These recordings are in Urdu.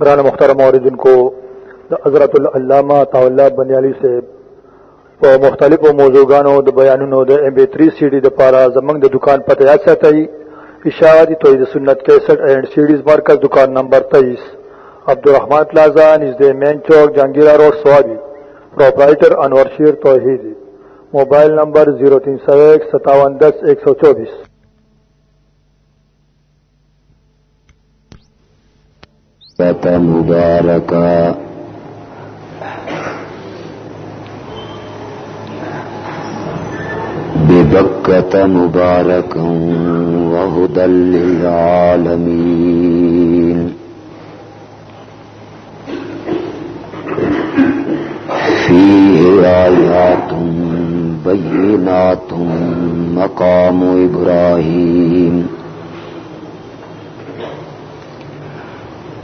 گران مختار موردن کو حضرت العلامہ طا بنیالی سے مختلف موضوعانوں د بیانونو د ایم بی 3 سی ڈی د پارا زمنګ د دکان پته یاد ساتي اشاعتی توحید سنت 61 اینڈ سیډیز مرکز دکان number 23 Abdul Rahman Plaza, نزد main chowk, Jahangira road, Swabi proprietor Anwar Sher Tauheed mobile number 03015710124 مبارکا ببكة مباركا وهدى للعالمين. فيه آيات بينات مقام إبراهيم.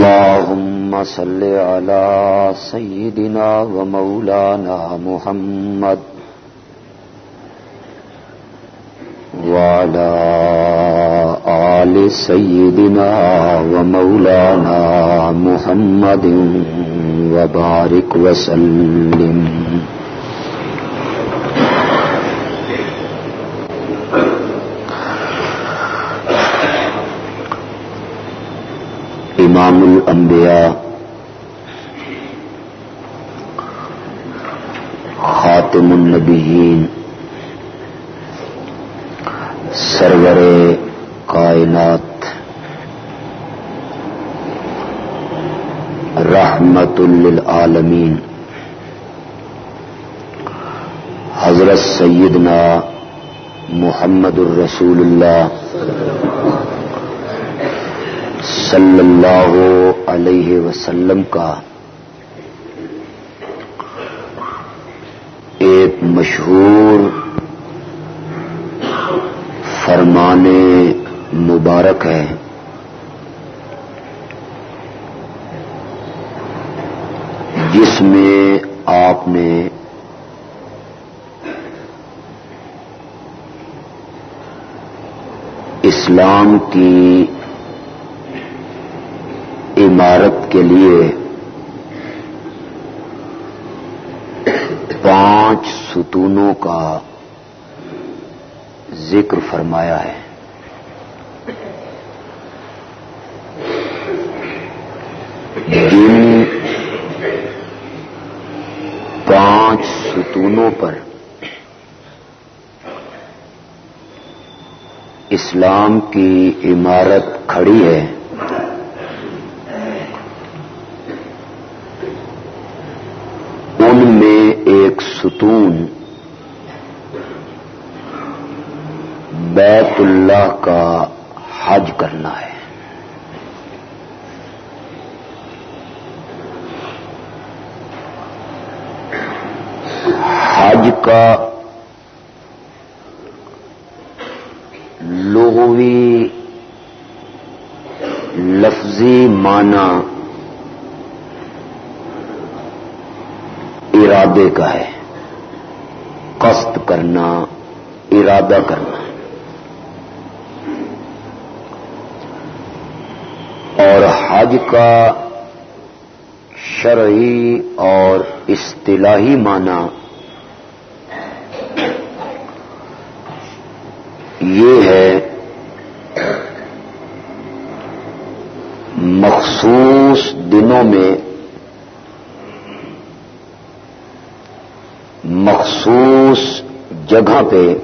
اللهم صل على سيدنا ومولانا محمد وعلى آل سيدنا ومولانا محمد وبارك وسلم. امام الانبیاء خاتم النبیین سرور کائنات رحمت للعالمین حضرت سیدنا محمد الرسول اللہ صلی اللہ علیہ وسلم کا ایک مشہور فرمان مبارک ہے۔ جس میں آپ نے اسلام کی عمارت کے لیے پانچ ستونوں کا ذکر فرمایا ہے۔ جن پانچ ستونوں پر اسلام کی عمارت کھڑی ہے ان میں ستون بیت اللہ کا حج کرنا ہے۔ حج کا لغوی لفظی معنی ارادے کا ہے۔ قصد کرنا، ارادہ کرنا۔ اور حج کا شرعی اور اصطلاحی معنی یہ ہے مخصوص دنوں میں مخصوص جگہ پہ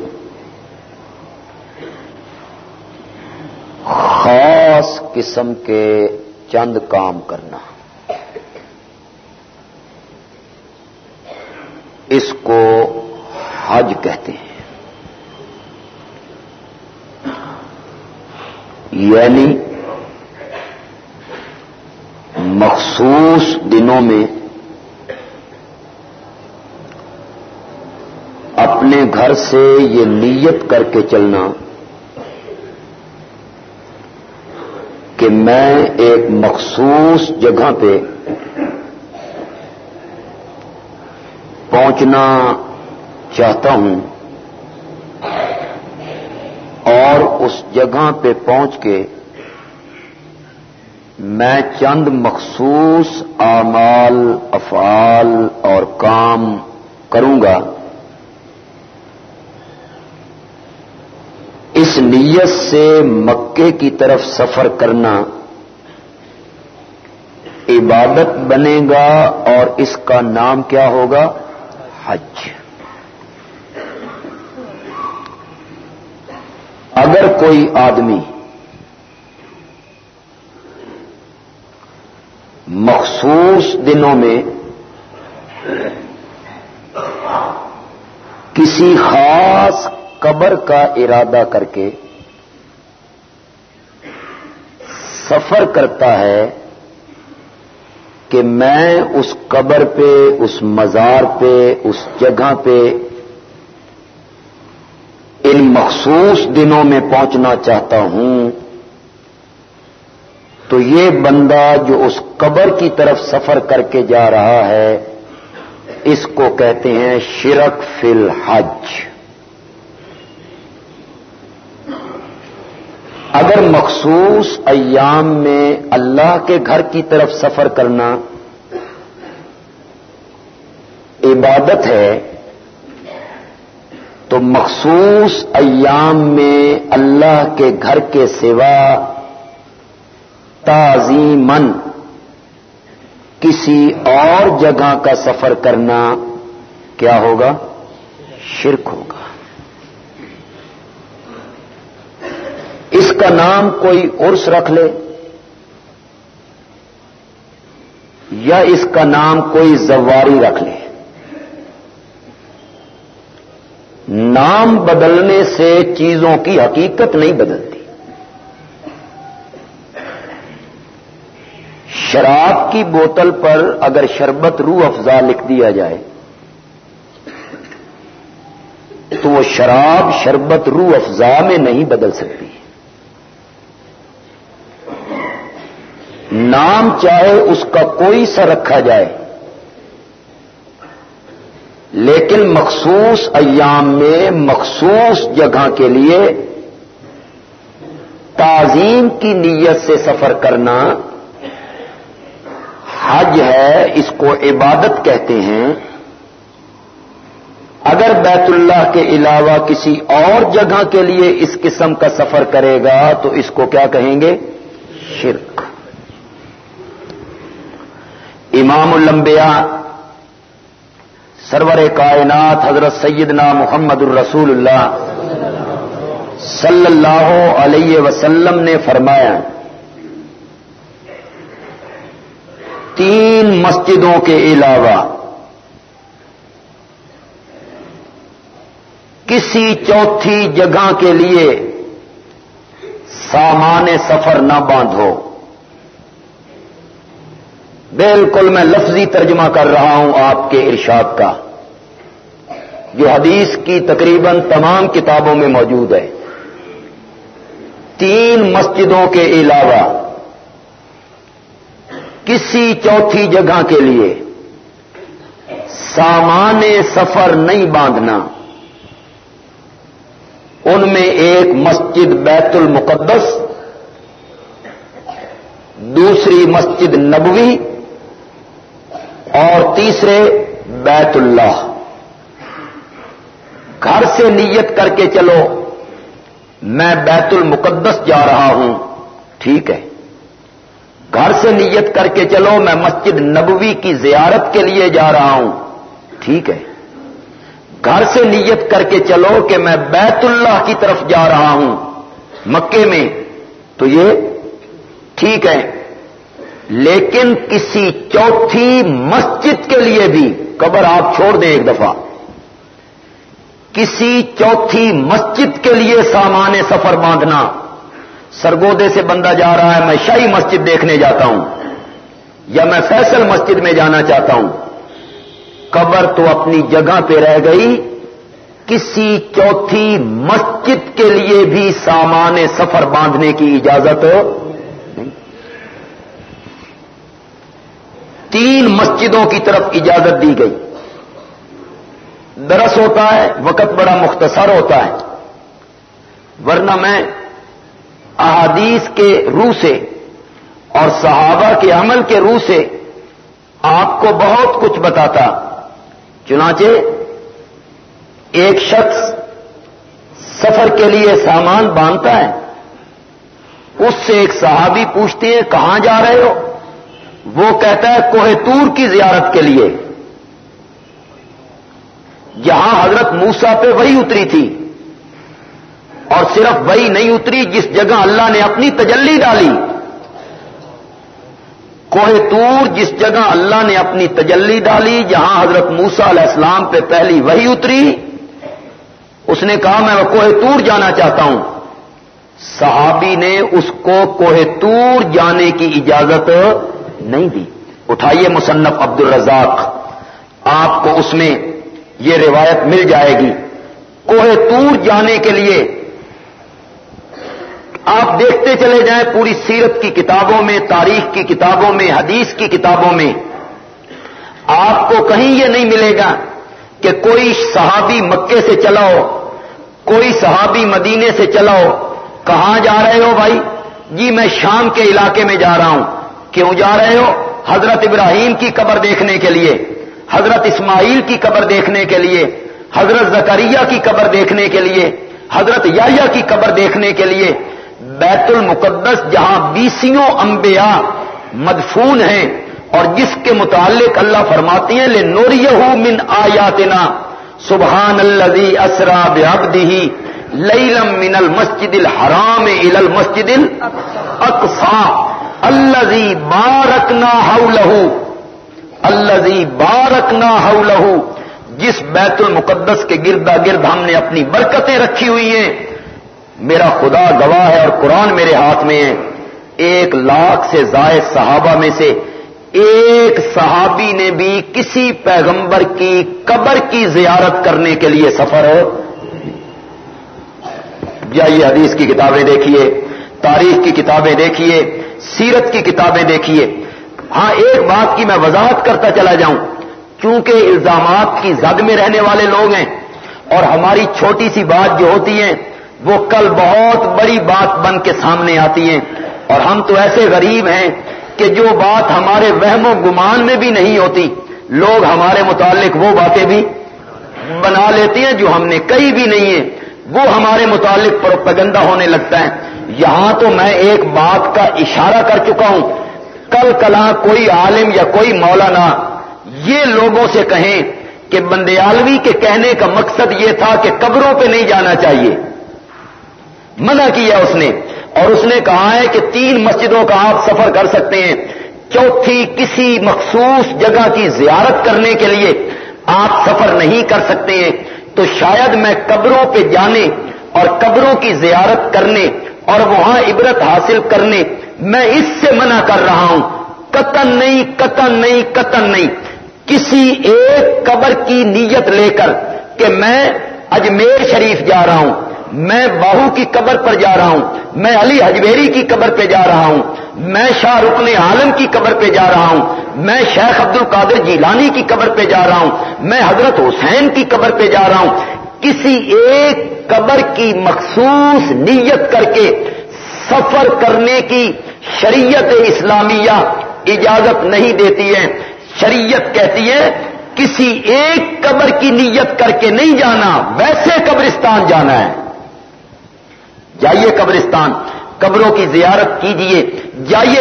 خاص قسم کے چند کام کرنا۔ اس کو حج کہتے ہیں۔ یعنی مخصوص دنوں میں گھر سے یہ نیت کر کے چلنا کہ میں ایک مخصوص جگہ پہ پہنچنا چاہتا ہوں اور اس جگہ پہ پہنچ کے میں چند مخصوص اعمال، افعال اور کام کروں گا۔ اس نیت سے مکے کی طرف سفر کرنا عبادت بنے گا اور اس کا نام کیا ہوگا؟ حج۔ اگر کوئی آدمی مخصوص دنوں میں کسی خاص قبر کا ارادہ کر کے سفر کرتا ہے کہ میں اس قبر پہ، اس مزار پہ، اس جگہ پہ ان مخصوص دنوں میں پہنچنا چاہتا ہوں۔ تو یہ بندہ جو اس قبر کی طرف سفر کر کے جا رہا ہے، اس کو کہتے ہیں شرک فی الحج۔ اگر مخصوص ایام میں اللہ کے گھر کی طرف سفر کرنا عبادت ہے، تو مخصوص ایام میں اللہ کے گھر کے سوا تعظیمن کسی اور جگہ کا سفر کرنا کیا ہوگا؟ شرک ہوگا۔ اس کا نام کوئی عرس رکھ لے یا اس کا نام کوئی زواری رکھ لے۔ نام بدلنے سے چیزوں کی حقیقت نہیں بدلتی۔ شراب کی بوتل پر اگر شربت روح افزا لکھ دیا جائے، تو وہ شراب شربت روح افزا میں نہیں بدل سکتی۔ نام چاہے اس کا کوئی سا رکھا جائے۔ لیکن مخصوص ایام میں مخصوص جگہ کے لیے تعظیم کی نیت سے سفر کرنا حج ہے، اس کو عبادت کہتے ہیں۔ اگر بیت اللہ کے علاوہ کسی اور جگہ کے لیے اس قسم کا سفر کرے گا تو اس کو کیا کہیں گے؟ شرک۔ امام الانبیاء، سرور کائنات حضرت سیدنا محمد الرسول اللہ صلی اللہ علیہ وسلم نے فرمایا، تین مسجدوں کے علاوہ کسی چوتھی جگہ کے لیے سامان سفر نہ باندھو۔ بالکل میں لفظی ترجمہ کر رہا ہوں آپ کے ارشاد کا، جو حدیث کی تقریباً تمام کتابوں میں موجود ہے۔ تین مسجدوں کے علاوہ کسی چوتھی جگہ کے لیے سامان سفر نہیں باندھنا۔ ان میں ایک مسجد بیت المقدس، دوسری مسجد نبوی تیسرے بیت اللہ۔ گھر سے نیت کر کے چلو، میں بیت المقدس جا رہا ہوں۔ ٹھیک ہے۔ گھر سے نیت کر کے چلو، میں مسجد نبوی کی زیارت کے لیے جا رہا ہوں۔ ٹھیک ہے۔ گھر سے نیت کر کے چلو کہ میں بیت اللہ کی طرف جا رہا ہوں۔ مکے میں۔ تو یہ ٹھیک ہے۔ لیکن کسی چوتھی مسجد کے لیے بھی قبر آپ چھوڑ دیں ایک دفعہ۔ کسی چوتھی مسجد کے لیے سامان سفر باندھنا سرگودے سے بندہ جا رہا ہے، میں شاہی مسجد دیکھنے جاتا ہوں یا میں فیصل مسجد میں جانا چاہتا ہوں۔ قبر تو اپنی جگہ پہ رہ گئی۔ کسی چوتھی مسجد کے لیے بھی سامان سفر باندھنے کی اجازت نہیں تین مسجدوں کی طرف اجازت دی گئی۔ درس ہوتا ہے، وقت بڑا مختصر ہوتا ہے۔ ورنہ میں احادیث کے روح سے اور صحابہ کے عمل کے روح سے آپ کو بہت کچھ بتاتا۔ چنانچہ ایک شخص سفر کے لیے سامان باندھتا ہے۔ اس سے ایک صحابی پوچھتے ہیں، کہاں جا رہے ہو؟ وہ کہتا ہے کوہ تور کی زیارت کے لیے۔ جہاں حضرت موسا پہ وہی اتری تھی۔ اور صرف وہی نہیں اتری، جس جگہ اللہ نے اپنی تجلی ڈالی۔ کوہ تور، جس جگہ اللہ نے اپنی تجلی ڈالی، جہاں حضرت موسا علیہ السلام پہ پہلی وہی اتری۔ اس نے کہا، میں کوہ تور جانا چاہتا ہوں۔ صحابی نے اس کو کوہ تور جانے کی اجازت نہیں دی۔ اٹھائیے مصنف عبد الرزاق آپ کو اس میں یہ روایت مل جائے گی۔ کوہ تور جانے کے لیے آپ دیکھتے چلے جائیں پوری سیرت کی کتابوں میں، تاریخ کی کتابوں میں، حدیث کی کتابوں میں۔ آپ کو کہیں یہ نہیں ملے گا کہ کوئی صحابی مکے سے چلاؤ کوئی صحابی مدینے سے چلاؤ کہاں جا رہے ہو بھائی؟ جی میں شام کے علاقے میں جا رہا ہوں۔ کیوں جا رہے ہو؟ حضرت ابراہیم کی قبر دیکھنے کے لیے، حضرت اسماعیل کی قبر دیکھنے کے لیے، حضرت زکریہ کی قبر دیکھنے کے لیے، حضرت یا کی قبر دیکھنے کے لیے۔ بیت المقدس جہاں بیسیوں انبیاء مدفون ہیں اور جس کے متعلق اللہ فرماتی ہیں لے نوری من آیاتنا سبحان الذي اسرا بعبده ليلا من المسجد الحرام الى المسجد الاقصى الذي باركنا حوله الزی بارک نہ لہو جس بیت المقدس کے گردا گرد ہم نے اپنی برکتیں رکھی ہوئی ہیں، میرا خدا گواہ ہے اور قرآن میرے ہاتھ میں ہے۔ ایک لاکھ سے زائد صحابہ میں سے ایک صحابی نے بھی کسی پیغمبر کی قبر کی زیارت کرنے کے لیے سفر ہو۔ جائیے حدیث کی کتابیں دیکھیے، تاریخ کی کتابیں دیکھیے سیرت کی کتابیں دیکھیے۔ ہاں ایک بات کی میں وضاحت کرتا چلا جاؤں۔ کیونکہ الزامات کی زد میں رہنے والے لوگ ہیں اور ہماری چھوٹی سی بات جو ہوتی ہے، وہ کل بہت بڑی بات بن کے سامنے آتی ہیں اور ہم تو ایسے غریب ہیں کہ جو بات ہمارے وہم و گمان میں بھی نہیں ہوتی، لوگ ہمارے متعلق وہ باتیں بھی بنا لیتے ہیں جو ہم نے کئی بھی نہیں ہے۔ وہ ہمارے متعلق پروپگندہ ہونے لگتا ہے۔ یہاں تو میں ایک بات کا اشارہ کر چکا ہوں۔ کل کلا کوئی عالم یا کوئی مولانا یہ لوگوں سے کہیں کہ بندیالوی کے کہنے کا مقصد یہ تھا کہ قبروں پہ نہیں جانا چاہیے۔ منع کیا اس نے اور اس نے کہا ہے کہ تین مسجدوں کا آپ سفر کر سکتے ہیں۔ چوتھی کسی مخصوص جگہ کی زیارت کرنے کے لیے آپ سفر نہیں کر سکتے ہیں۔ تو شاید میں قبروں پہ جانے اور قبروں کی زیارت کرنے اور وہاں عبرت حاصل کرنے میں اس سے منع کر رہا ہوں۔ قطن نہیں قطن نہیں قطن نہیں۔ کسی ایک قبر کی نیت لے کر کہ میں اجمیر شریف جا رہا ہوں، میں باہو کی قبر پر جا رہا ہوں، میں علی حجبیری کی قبر پہ جا رہا ہوں، میں شاہ رکن عالم کی قبر پہ جا رہا ہوں، میں شیخ عبد القادر جیلانی کی قبر پہ جا رہا ہوں، میں حضرت حسین کی قبر پہ جا رہا ہوں۔ کسی ایک قبر کی مخصوص نیت کر کے سفر کرنے کی شریعت اسلامیہ اجازت نہیں دیتی ہے۔ شریعت کہتی ہے، کسی ایک قبر کی نیت کر کے نہیں جانا، ویسے قبرستان جانا ہے۔ جائیے قبرستان، قبروں کی زیارت کیجیے۔ جائیے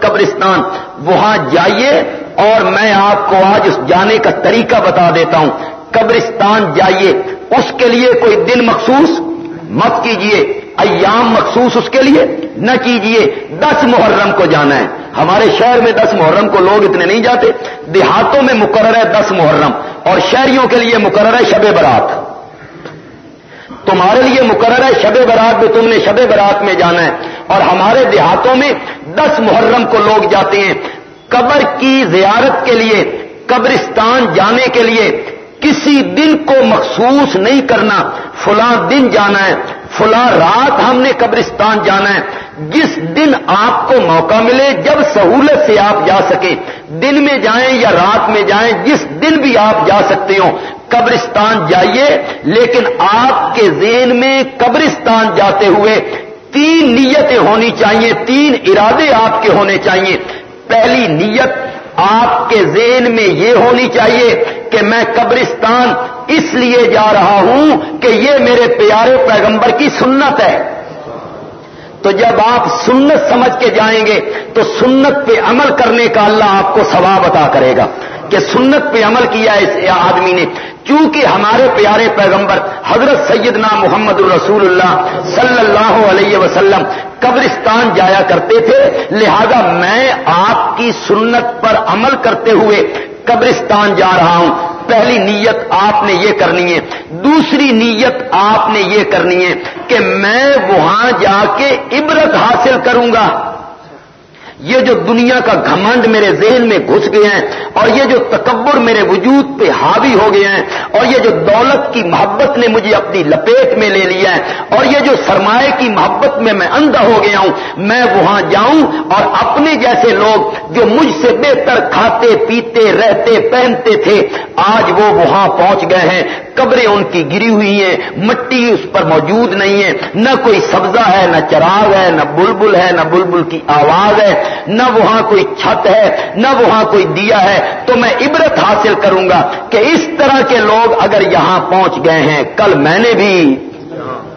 قبرستان، وہاں جائیے اور میں آپ کو آج اس جانے کا طریقہ بتا دیتا ہوں۔ قبرستان جائیے، اس کے لیے کوئی دن مخصوص مت کیجیے، ایام مخصوص اس کے لیے نہ کیجیے۔ دس محرم کو جانا ہے۔ ہمارے شہر میں دس محرم کو لوگ اتنے نہیں جاتے۔ دیہاتوں میں مقرر ہے دس محرم، اور شہریوں کے لیے مقرر ہے شب برات۔ تمہارے لیے مقرر ہے شب برات میں تم نے شب برات میں جانا ہے۔ اور ہمارے دیہاتوں میں دس محرم کو لوگ جاتے ہیں۔ قبر کی زیارت کے لیے، قبرستان جانے کے لیے کسی دن کو مخصوص نہیں کرنا فلاں دن جانا ہے، فلاں رات ہم نے قبرستان جانا ہے۔ جس دن آپ کو موقع ملے، جب سہولت سے آپ جا سکیں۔ دن میں جائیں یا رات میں جائیں، جس دن بھی آپ جا سکتے ہو قبرستان جائیے، لیکن آپ کے ذہن میں قبرستان جاتے ہوئے تین نیتیں ہونی چاہیے، تین ارادے آپ کے ہونے چاہیے۔ پہلی نیت آپ کے ذہن میں یہ ہونی چاہیے کہ میں قبرستان اس لیے جا رہا ہوں کہ یہ میرے پیارے پیغمبر کی سنت ہے۔ تو جب آپ سنت سمجھ کے جائیں گے تو سنت پہ عمل کرنے کا اللہ آپ کو ثواب عطا کرے گا۔ کہ سنت پہ عمل کیا اس آدمی نے کیونکہ ہمارے پیارے پیغمبر حضرت سیدنا محمد الرسول اللہ صلی اللہ علیہ وسلم قبرستان جایا کرتے تھے، لہذا میں آپ کی سنت پر عمل کرتے ہوئے قبرستان جا رہا ہوں۔ پہلی نیت آپ نے یہ کرنی ہے، دوسری نیت آپ نے یہ کرنی ہے کہ میں وہاں جا کے عبرت حاصل کروں گا۔ یہ جو دنیا کا گھمنڈ میرے ذہن میں گھس گئے ہیں، اور یہ جو تکبر میرے وجود پہ حاوی ہو گئے ہیں، اور یہ جو دولت کی محبت نے مجھے اپنی لپیٹ میں لے لیا ہے، اور یہ جو سرمایہ کی محبت میں میں اندھا ہو گیا ہوں، میں وہاں جاؤں اور اپنے جیسے لوگ جو مجھ سے بہتر کھاتے، پیتے، رہتے، پہنتے تھے، آج وہ وہاں پہنچ گئے ہیں۔ قبریں ان کی گری ہوئی ہیں، مٹی اس پر موجود نہیں ہے۔ نہ کوئی سبزہ ہے، نہ چراغ ہے، نہ بلبل ہے، نہ بلبل کی آواز ہے۔ نہ وہاں کوئی چھت ہے، نہ وہاں کوئی دیا ہے، تو میں عبرت حاصل کروں گا کہ اس طرح کے لوگ اگر یہاں پہنچ گئے ہیں، کل میں نے بھی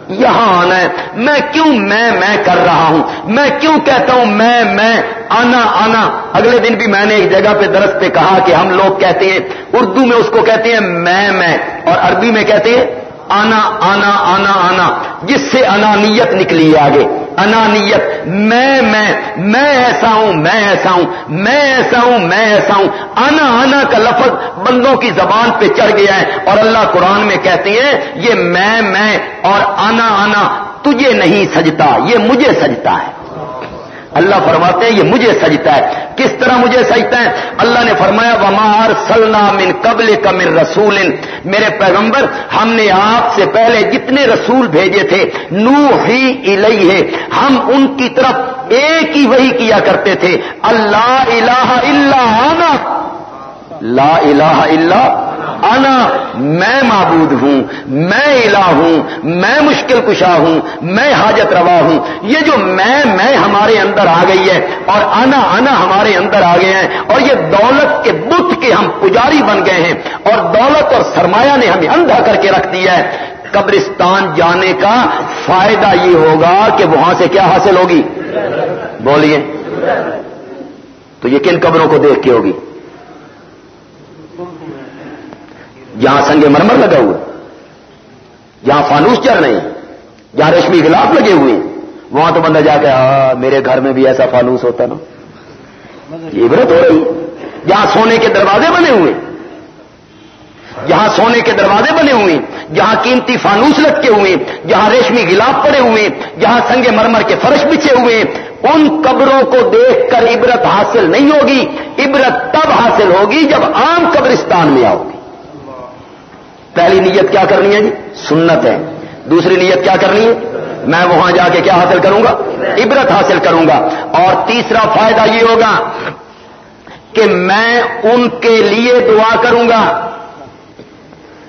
یہاں آنا ہے۔ میں کیوں میں میں کر رہا ہوں؟ میں کیوں کہتا ہوں میں میں آنا آنا۔ اگلے دن بھی میں نے ایک جگہ پہ درست پہ کہا کہ ہم لوگ کہتے ہیں، اردو میں اس کو کہتے ہیں میں میں، اور عربی میں کہتے ہیں آنا آنا آنا آنا، جس سے انانیت نکلی ہے آگے۔ انانیت۔ میں میں میں ایسا ہوں، میں ایسا ہوں، میں ایسا ہوں، میں ایسا ہوں۔ آنا آنا کا لفظ بندوں کی زبان پہ چڑھ گیا ہے اور اللہ قرآن میں کہتے ہیں یہ میں میں اور آنا آنا تجھے نہیں سجتا، یہ مجھے سجتا ہے۔ اللہ فرماتے ہیں، یہ مجھے سجتا ہے۔ کس طرح مجھے سجتا ہے؟ اللہ نے فرمایا ومار سلنا من قبل کا من رسول۔ میرے پیغمبر، ہم نے آپ سے پہلے جتنے رسول بھیجے تھے نو ہی الہی ہے ہم ان کی طرف ایک ہی وہی کیا کرتے تھے۔ اللہ الہ الا لا الہ الا انا، میں معبود ہوں، میں الہ ہوں، میں مشکل کشا ہوں، میں حاجت روا ہوں۔ یہ جو میں میں ہمارے اندر آ گئی ہے اور انا انا ہمارے اندر آ گئے ہیں اور یہ دولت کے بت کے ہم پجاری بن گئے ہیں اور دولت اور سرمایہ نے ہمیں اندھا کر کے رکھ دیا ہے۔ قبرستان جانے کا فائدہ یہ ہوگا کہ وہاں سے کیا حاصل ہوگی؟ بولیے، تو یہ کن قبروں کو دیکھ کے ہوگی؟ جہاں سنگ مرمر لگا ہوا جہاں فانوس چل رہے ہیں۔ جہاں ریشمی گلاف لگے ہوئے ہیں۔ وہاں تو بندہ جا کے میرے گھر میں بھی ایسا فانوس ہوتا نا۔ یہ عبرت ہو رہی۔ جہاں سونے کے دروازے بنے ہوئے جہاں سونے کے دروازے بنے ہوئے جہاں قیمتی فانوس لٹکے ہوئے جہاں ریشمی گلاف پڑے ہوئے جہاں سنگ مرمر کے فرش بچھے ہوئے ان قبروں کو دیکھ کر عبرت حاصل نہیں ہوگی۔ عبرت تب حاصل ہوگی جب عام قبرستان میں آؤ گی۔ پہلی نیت کیا کرنی ہے جی؟ سنت ہے۔ دوسری نیت کیا کرنی ہے؟ میں وہاں جا کے کیا حاصل کروں گا؟ عبرت حاصل کروں گا۔ اور تیسرا فائدہ یہ ہوگا کہ میں ان کے لیے دعا کروں گا۔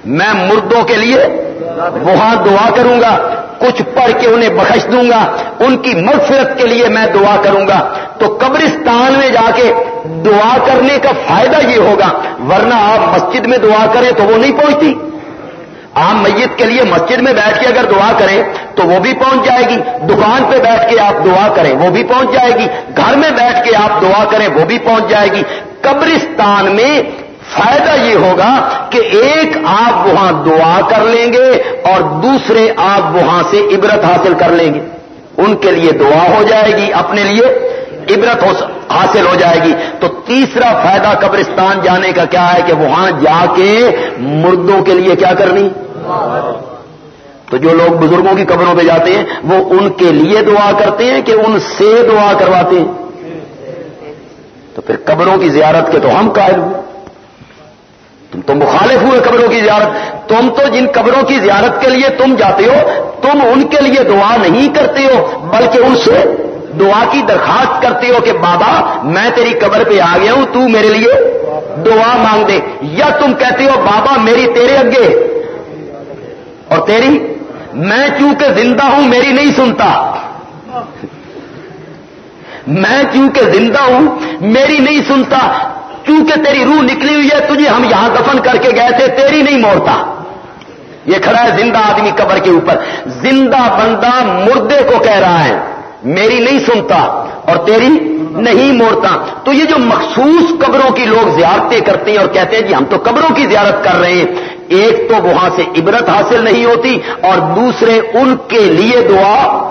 میں مردوں کے لیے وہاں دعا کروں گا۔ کچھ پڑھ کے انہیں بخش دوں گا، ان کی مغفرت کے لیے میں دعا کروں گا۔ تو قبرستان میں جا کے دعا کرنے کا فائدہ یہ ہوگا، ورنہ آپ مسجد میں دعا کریں تو وہ نہیں پہنچتی۔ عام میت کے لیے مسجد میں بیٹھ کے اگر دعا کریں تو وہ بھی پہنچ جائے گی۔ دکان پہ بیٹھ کے آپ دعا کریں، وہ بھی پہنچ جائے گی۔ گھر میں بیٹھ کے آپ دعا کریں، وہ بھی پہنچ جائے گی۔ قبرستان میں فائدہ یہ ہوگا کہ ایک آپ وہاں دعا کر لیں گے اور دوسرے آپ وہاں سے عبرت حاصل کر لیں گے۔ ان کے لیے دعا ہو جائے گی، اپنے لیے عبرت حاصل ہو جائے گی۔ تو تیسرا فائدہ قبرستان جانے کا کیا ہے کہ وہاں جا کے مردوں کے لیے کیا کرنی؟ تو جو لوگ بزرگوں کی قبروں پہ جاتے ہیں، وہ ان کے لیے دعا کرتے ہیں کہ ان سے دعا کرواتے ہیں۔ تو پھر قبروں کی زیارت کے تو ہم قائل ہوئے تم تو مخالف ہوئے قبروں کی زیارت۔ تم تو جن قبروں کی زیارت کے لیے تم جاتے ہو، تم ان کے لیے دعا نہیں کرتے ہو، بلکہ ان سے دعا کی درخواست کرتے ہو کہ بابا، میں تیری قبر پہ آ گیا ہوں، تو میرے لیے دعا مانگ دے۔ یا تم کہتے ہو، بابا، میری تیرے اگے۔ اور تیری، میں چونکہ زندہ ہوں، میری نہیں سنتا۔ میں چونکہ زندہ ہوں، میری نہیں سنتا۔ چونکہ تیری روح نکلی ہوئی ہے، تجھے ہم یہاں دفن کر کے گئے تھے، تیری نہیں موڑتا۔ یہ کھڑا ہے زندہ آدمی قبر کے اوپر۔ زندہ بندہ مردے کو کہہ رہا ہے، میری نہیں سنتا اور تیری نہیں موڑتا۔ تو یہ جو مخصوص قبروں کی لوگ زیارتیں کرتے ہیں اور کہتے ہیں جی ہم تو قبروں کی زیارت کر رہے ہیں، ایک تو وہاں سے عبرت حاصل نہیں ہوتی اور دوسرے ان کے لیے دعا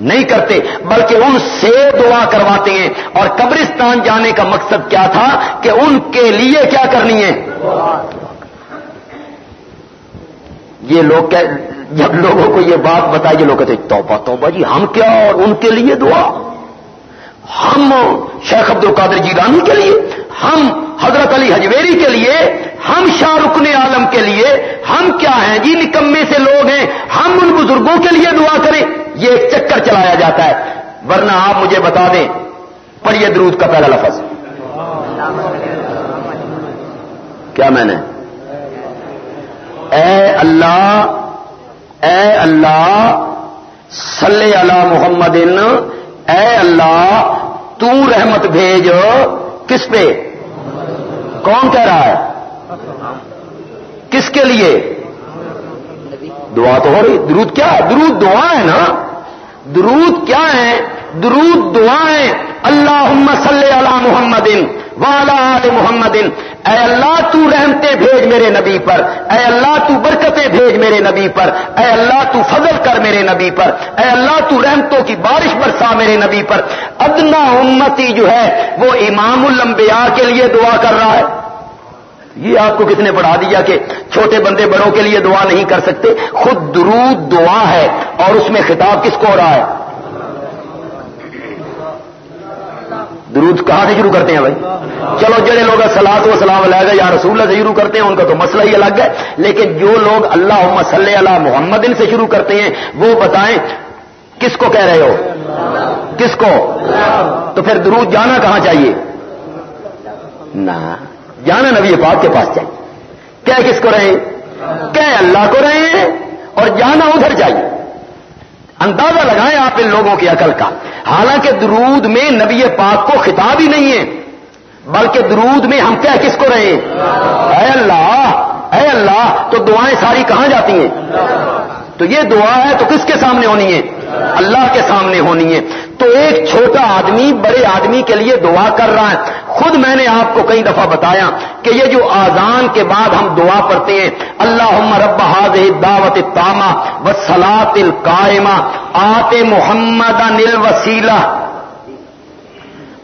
نہیں کرتے، بلکہ ان سے دعا کرواتے ہیں۔ اور قبرستان جانے کا مقصد کیا تھا کہ ان کے لیے کیا کرنی ہے؟ یہ لوگ جب لوگوں کو یہ بات بتائی، یہ لوگ کہتے، توبہ توبہ جی ہم کیا اور ان کے لیے دعا؟ ہم شیخ عبد القادر جیلانی کے لیے۔ ہم حضرت علی حجویری کے لیے، ہم شاہ رکن عالم کے لیے، ہم کیا ہیں؟ جی نکمے سے لوگ ہیں، ہم ان بزرگوں کے لیے دعا کریں۔ یہ ایک چکر چلایا جاتا ہے۔ ورنہ آپ مجھے بتا دیں، پڑھیے درود کا پہلا لفظ۔ کیا میں نے؟ اے اللہ اے اللہ، صلی اللہ محمد، اے اللہ، تو رحمت بھیج۔ کس پہ؟ کون کہہ رہا ہے؟ کس کے لیے؟ دعا تو ہو رہی۔ درود کیا درود دعا ہے نا؟ درود کیا ہے؟ درود دعا ہے۔ محمد والا محمد. اے اللہ تو رحمتے بھیج میرے نبی پر. اے اللہ تو برکتیں بھیج میرے نبی پر. اے اللہ تو فضل کر میرے نبی پر. اے اللہ تو رحمتوں کی بارش برسا میرے نبی پر. ادنا امتی جو ہے وہ امام الانبیاء کے لیے دعا کر رہا ہے. یہ آپ کو کس نے پڑھا دیا کہ چھوٹے بندے بڑوں کے لیے دعا نہیں کر سکتے. خود درود دعا ہے اور اس میں خطاب کس کو ہو رہا ہے؟ درود کہاں سے شروع کرتے ہیں بھائی؟ چلو جڑے لوگ سلاد و سلام لے گا یا رسول اللہ سے شروع کرتے ہیں، ان کا تو مسئلہ ہی الگ ہے۔ لیکن جو لوگ اللہ صلی اللہ محمد سے شروع کرتے ہیں، وہ بتائیں، کس کو کہہ رہے ہو؟ کس کو؟ تو پھر درود جانا کہاں چاہیے؟ نہ، جانا نبی پاک کے پاس چاہیے۔ کیا کس کو رہے کہ اللہ کو رہے اور جانا ادھر چاہیے۔ اندازہ لگائیں آپ ان لوگوں کی عقل کا۔ حالانکہ درود میں نبی پاک کو خطاب ہی نہیں ہے، بلکہ درود میں ہم کیا کس کو رہے اے اللہ اے اللہ، تو دعائیں ساری کہاں جاتی ہیں؟ تو یہ دعا ہے تو کس کے سامنے ہونی ہے؟ اللہ کے سامنے ہونی ہے۔ تو ایک چھوٹا آدمی بڑے آدمی کے لیے دعا کر رہا ہے۔ خود میں نے آپ کو کئی دفعہ بتایا کہ یہ جو آزان کے بعد ہم دعا پڑھتے ہیں اللہ رب حاض دعوت تامہ و سلاط القائمہ۔ آتے محمد انل وسیلہ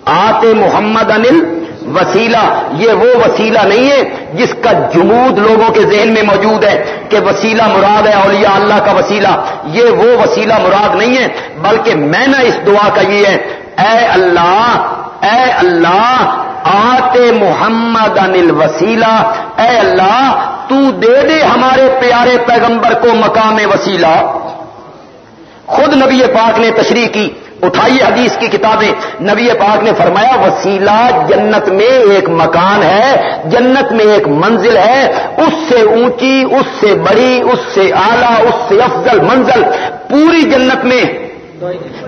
آتے محمد انل وسیلہ، یہ وہ وسیلہ نہیں ہے جس کا جمود لوگوں کے ذہن میں موجود ہے کہ وسیلہ مراد ہے اولیاء اللہ کا وسیلہ۔ یہ وہ وسیلہ مراد نہیں ہے، بلکہ میں نے اس دعا کا یہ ہے، اے اللہ اے اللہ آتے محمد انل وسیلہ اے اللہ، تو دے دے ہمارے پیارے پیغمبر کو مقام وسیلہ۔ خود نبی پاک نے تشریح کی۔ اٹھائیے حدیث کی کتابیں۔ نبی پاک نے فرمایا، وسیلہ جنت میں ایک مکان ہے، جنت میں ایک منزل ہے، اس سے اونچی، اس سے بڑی، اس سے اعلی، اس سے افضل منزل۔ پوری جنت میں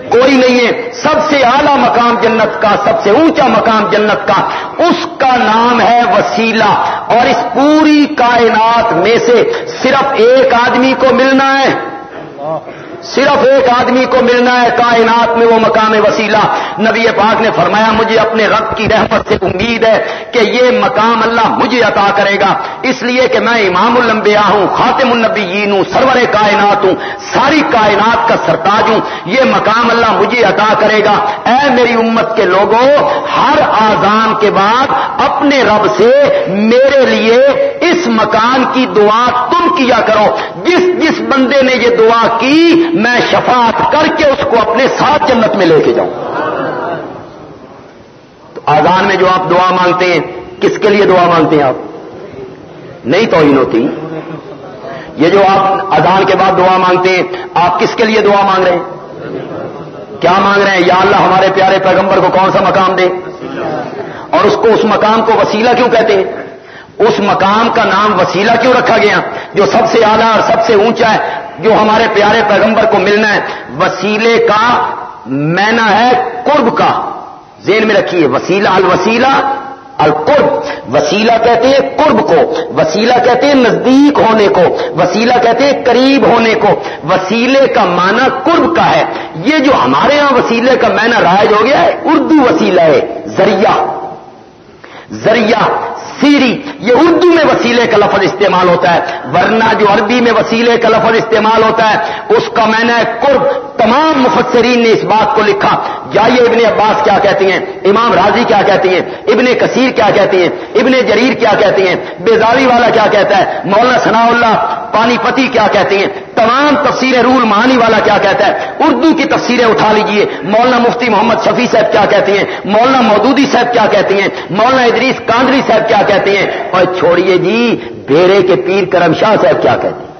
کوئی نہیں ہے۔ سب سے اعلی مقام جنت کا، سب سے اونچا مقام جنت کا۔ اس کا نام ہے وسیلہ۔ اور اس پوری کائنات میں سے صرف ایک آدمی کو ملنا ہے۔ صرف ایک آدمی کو ملنا ہے کائنات میں وہ مقام وسیلہ۔ نبی پاک نے فرمایا، مجھے اپنے رب کی رحمت سے امید ہے کہ یہ مقام اللہ مجھے عطا کرے گا۔ اس لیے کہ میں امام الانبیاء ہوں، خاتم النبیین ہوں، سرور کائنات ہوں، ساری کائنات کا سرتاج ہوں۔ یہ مقام اللہ مجھے عطا کرے گا۔ اے میری امت کے لوگوں ہر آزان کے بعد اپنے رب سے میرے لیے اس مکان کی دعا تم کیا کرو۔ جس جس بندے نے یہ دعا کی میں شفاعت کر کے اس کو اپنے ساتھ جنت میں لے کے جاؤں۔ تو آزان میں جو آپ دعا مانگتے ہیں، کس کے لیے دعا مانگتے ہیں آپ؟ نہیں توہین ہوتی۔ یہ جو آپ اذان کے بعد دعا مانگتے ہیں، آپ کس کے لیے دعا مانگ رہے ہیں؟ کیا مانگ رہے ہیں؟ یا اللہ ہمارے پیارے پیغمبر کو کون سا مقام دے؟ اور اس کو اس مقام کو وسیلہ کیوں کہتے ہیں؟ اس مقام کا نام وسیلہ کیوں رکھا گیا؟ جو سب سے اعلیٰ اور سب سے اونچا ہے جو ہمارے پیارے پیغمبر کو ملنا ہے، وسیلے کا مینا ہے قرب کا۔ ذہن میں رکھیے، وسیلہ الوسیلہ القرب۔ وسیلہ کہتے ہیں قرب کو، وسیلہ کہتے ہیں نزدیک ہونے کو، وسیلہ کہتے ہیں قریب ہونے کو۔ وسیلے کا معنی قرب کا ہے۔ یہ جو ہمارے ہاں وسیلے کا معنی رائج ہو گیا ہے، اردو وسیلہ ہے، ذریعہ۔ ذریعہ سیری یہ اردو میں وسیلے کا لفظ استعمال ہوتا ہے، ورنہ جو عربی میں وسیلے کا لفظ استعمال ہوتا ہے، اس کا میں نے قرب تمام مفسرین نے اس بات کو لکھا۔ جائیے ابن عباس کیا کہتی ہیں، امام راضی کیا کہتی ہیں، ابن کثیر کیا کہتی ہیں، ابن جریر کیا کہتی ہیں، بیزاوی والا کیا کہتا ہے، مولانا ثناء اللہ پانی پتی کیا کہتی ہیں، تمام تفسیر رول مہانی والا کیا کہتا ہے۔ اردو کی تفسیریں اٹھا لیجیے۔ مولانا مفتی محمد شفیع صاحب کیا کہتی ہیں، مولانا مودودی صاحب کیا کہتی ہیں، مولانا ادریس کاندری صاحب کیا کہتے ہیں ہیں اور چھوڑیے جی بیرے کے پیر کرم شاہ صاحب کیا کہتے ہیں؟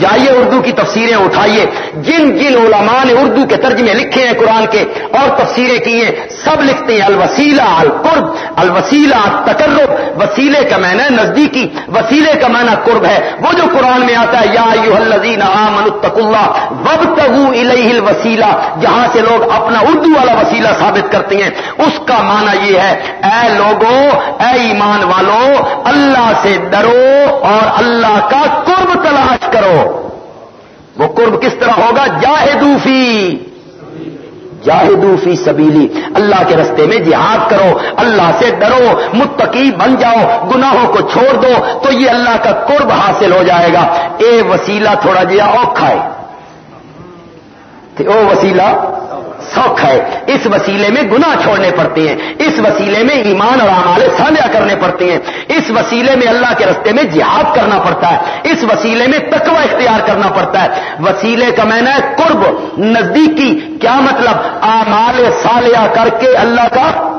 جائیے اردو کی تفسیریں اٹھائیے۔ جن جن علماء نے اردو کے ترجمے لکھے ہیں قرآن کے اور تفسیریں کی ہیں، سب لکھتے ہیں، الوسیلہ القرب، الوسیلہ تقرب وسیلے کا معنی نزدیکی، وسیلے کا معنی قرب ہے۔ وہ جو قرآن میں آتا ہے، یا الذین آمنوا اتقوا اللہ، وابتغوا الیہ الوسیلہ، جہاں سے لوگ اپنا اردو والا وسیلہ ثابت کرتے ہیں۔ اس کا معنی یہ ہے، اے لوگوں اے ایمان والوں اللہ سے ڈرو اور اللہ کا قرب تلاش کرو۔ وہ قرب کس طرح ہوگا؟ جاہدوفی جاہدوفی سبیلی. اللہ کے رستے میں جہاد کرو، اللہ سے ڈرو، متقی بن جاؤ، گناہوں کو چھوڑ دو، تو یہ اللہ کا قرب حاصل ہو جائے گا۔ اے وسیلہ تھوڑا جہا اوکھا ہے او وسیلہ سوکھ ہے۔ اس وسیلے میں گناہ چھوڑنے پڑتے ہیں۔ اس وسیلے میں ایمان اور اعمال سانجا کرنے پڑتے ہیں۔ اس وسیلے میں اللہ کے رستے میں جہاد کرنا پڑتا ہے۔ اس وسیلے میں تقوی اختیار کرنا پڑتا ہے۔ وسیلے کا میں ہے قرب، نزدیکی۔ کیا مطلب؟ اعمال صالحہ کر کے اللہ کا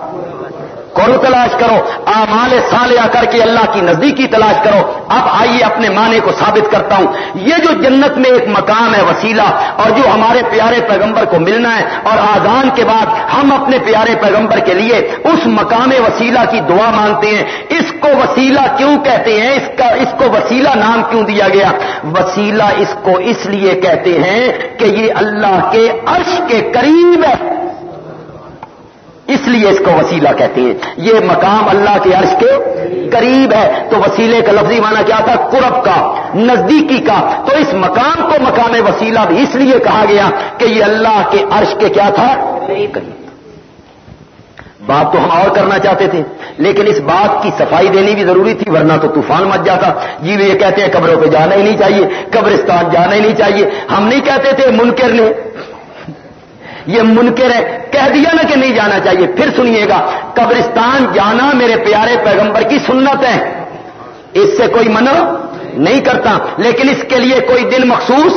قرب تلاش کرو؟ آمال سالیا کر کے اللہ کی نزدیکی تلاش کرو۔ اب آئیے اپنے معنی کو ثابت کرتا ہوں۔ یہ جو جنت میں ایک مقام ہے، وسیلہ، اور جو ہمارے پیارے پیغمبر کو ملنا ہے، اور آزان کے بعد ہم اپنے پیارے پیغمبر کے لیے اس مقام وسیلہ کی دعا مانگتے ہیں۔ اس کو وسیلہ کیوں کہتے ہیں؟ اس کا، اس کو وسیلہ نام کیوں دیا گیا؟ وسیلہ اس کو اس لیے کہتے ہیں کہ یہ اللہ کے عرش کے قریب ہے۔ اس لیے اس کو وسیلہ کہتے ہیں۔ یہ مقام اللہ کے عرش کے قریب ہے۔ تو وسیلے کا لفظی معنی کیا تھا؟ قرب کا، نزدیکی کا۔ تو اس مقام کو مقام وسیلہ بھی اس لیے کہا گیا کہ یہ اللہ کے عرش کے کیا تھا؟ بات تو ہم اور کرنا چاہتے تھے، لیکن اس بات کی صفائی دینی بھی ضروری تھی، ورنہ تو طوفان مچ جاتا۔ جی وہ یہ کہتے ہیں قبروں پہ جانا ہی نہیں چاہیے، قبرستان جانا ہی نہیں چاہیے۔ ہم نہیں کہتے تھے منکر نے۔ یہ منکر ہے۔ کہہ دیا نا کہ نہیں جانا چاہیے۔ پھر سنیے گا۔ قبرستان جانا میرے پیارے پیغمبر کی سنت ہے۔ اس سے کوئی منع نہیں کرتا۔ لیکن اس کے لیے کوئی دن مخصوص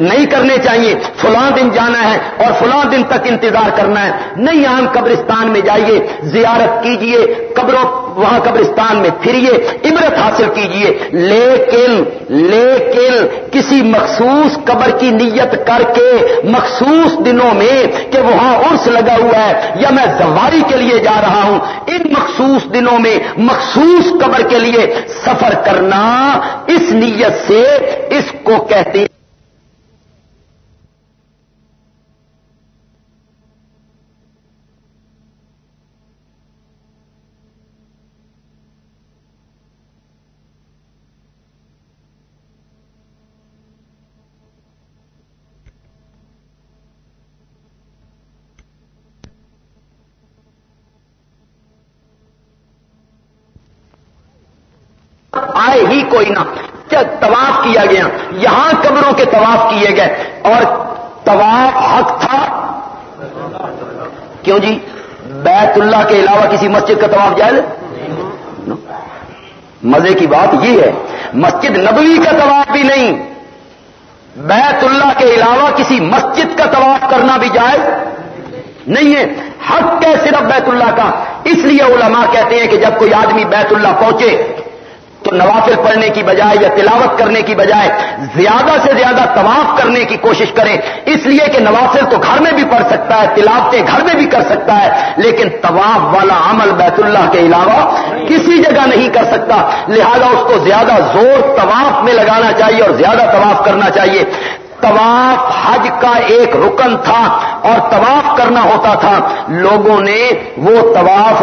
نہیں کرنے چاہیے، فلاں دن جانا ہے اور فلاں دن تک انتظار کرنا ہے۔ نہیں عام قبرستان میں جائیے، زیارت کیجیے، قبروں، وہاں قبرستان میں پھریے، عبرت حاصل کیجیے۔ لیکن لیکن کسی مخصوص قبر کی نیت کر کے، مخصوص دنوں میں کہ وہاں عرس لگا ہوا ہے یا میں زواری کے لیے جا رہا ہوں، ان مخصوص دنوں میں، مخصوص قبر کے لیے سفر کرنا اس نیت سے اس کو کہتے ہیں۔ آئے ہی کوئی نہ۔ طواف کیا گیا؟ یہاں قبروں کے طواف کیے گئے۔ اور طواف حق تھا؟ کیوں جی؟ بیت اللہ کے علاوہ کسی مسجد کا طواف جائز؟ مزے کی بات یہ ہے، مسجد نبوی کا طواف بھی نہیں۔ بیت اللہ کے علاوہ کسی مسجد کا طواف کرنا بھی جائز نہیں ہے۔ حق ہے صرف بیت اللہ کا۔ اس لیے علماء کہتے ہیں کہ جب کوئی آدمی بیت اللہ پہنچے تو نوافل پڑھنے کی بجائے یا تلاوت کرنے کی بجائے زیادہ سے زیادہ طواف کرنے کی کوشش کرے اس لیے کہ نوافل تو گھر میں بھی پڑھ سکتا ہے، تلاوتیں گھر میں بھی کر سکتا ہے، لیکن طواف والا عمل بیت اللہ کے علاوہ کسی جگہ نہیں کر سکتا۔ لہذا اس کو زیادہ زور طواف میں لگانا چاہیے اور زیادہ طواف کرنا چاہیے۔ طواف حج کا ایک رکن تھا اور طواف کرنا ہوتا تھا۔ لوگوں نے وہ طواف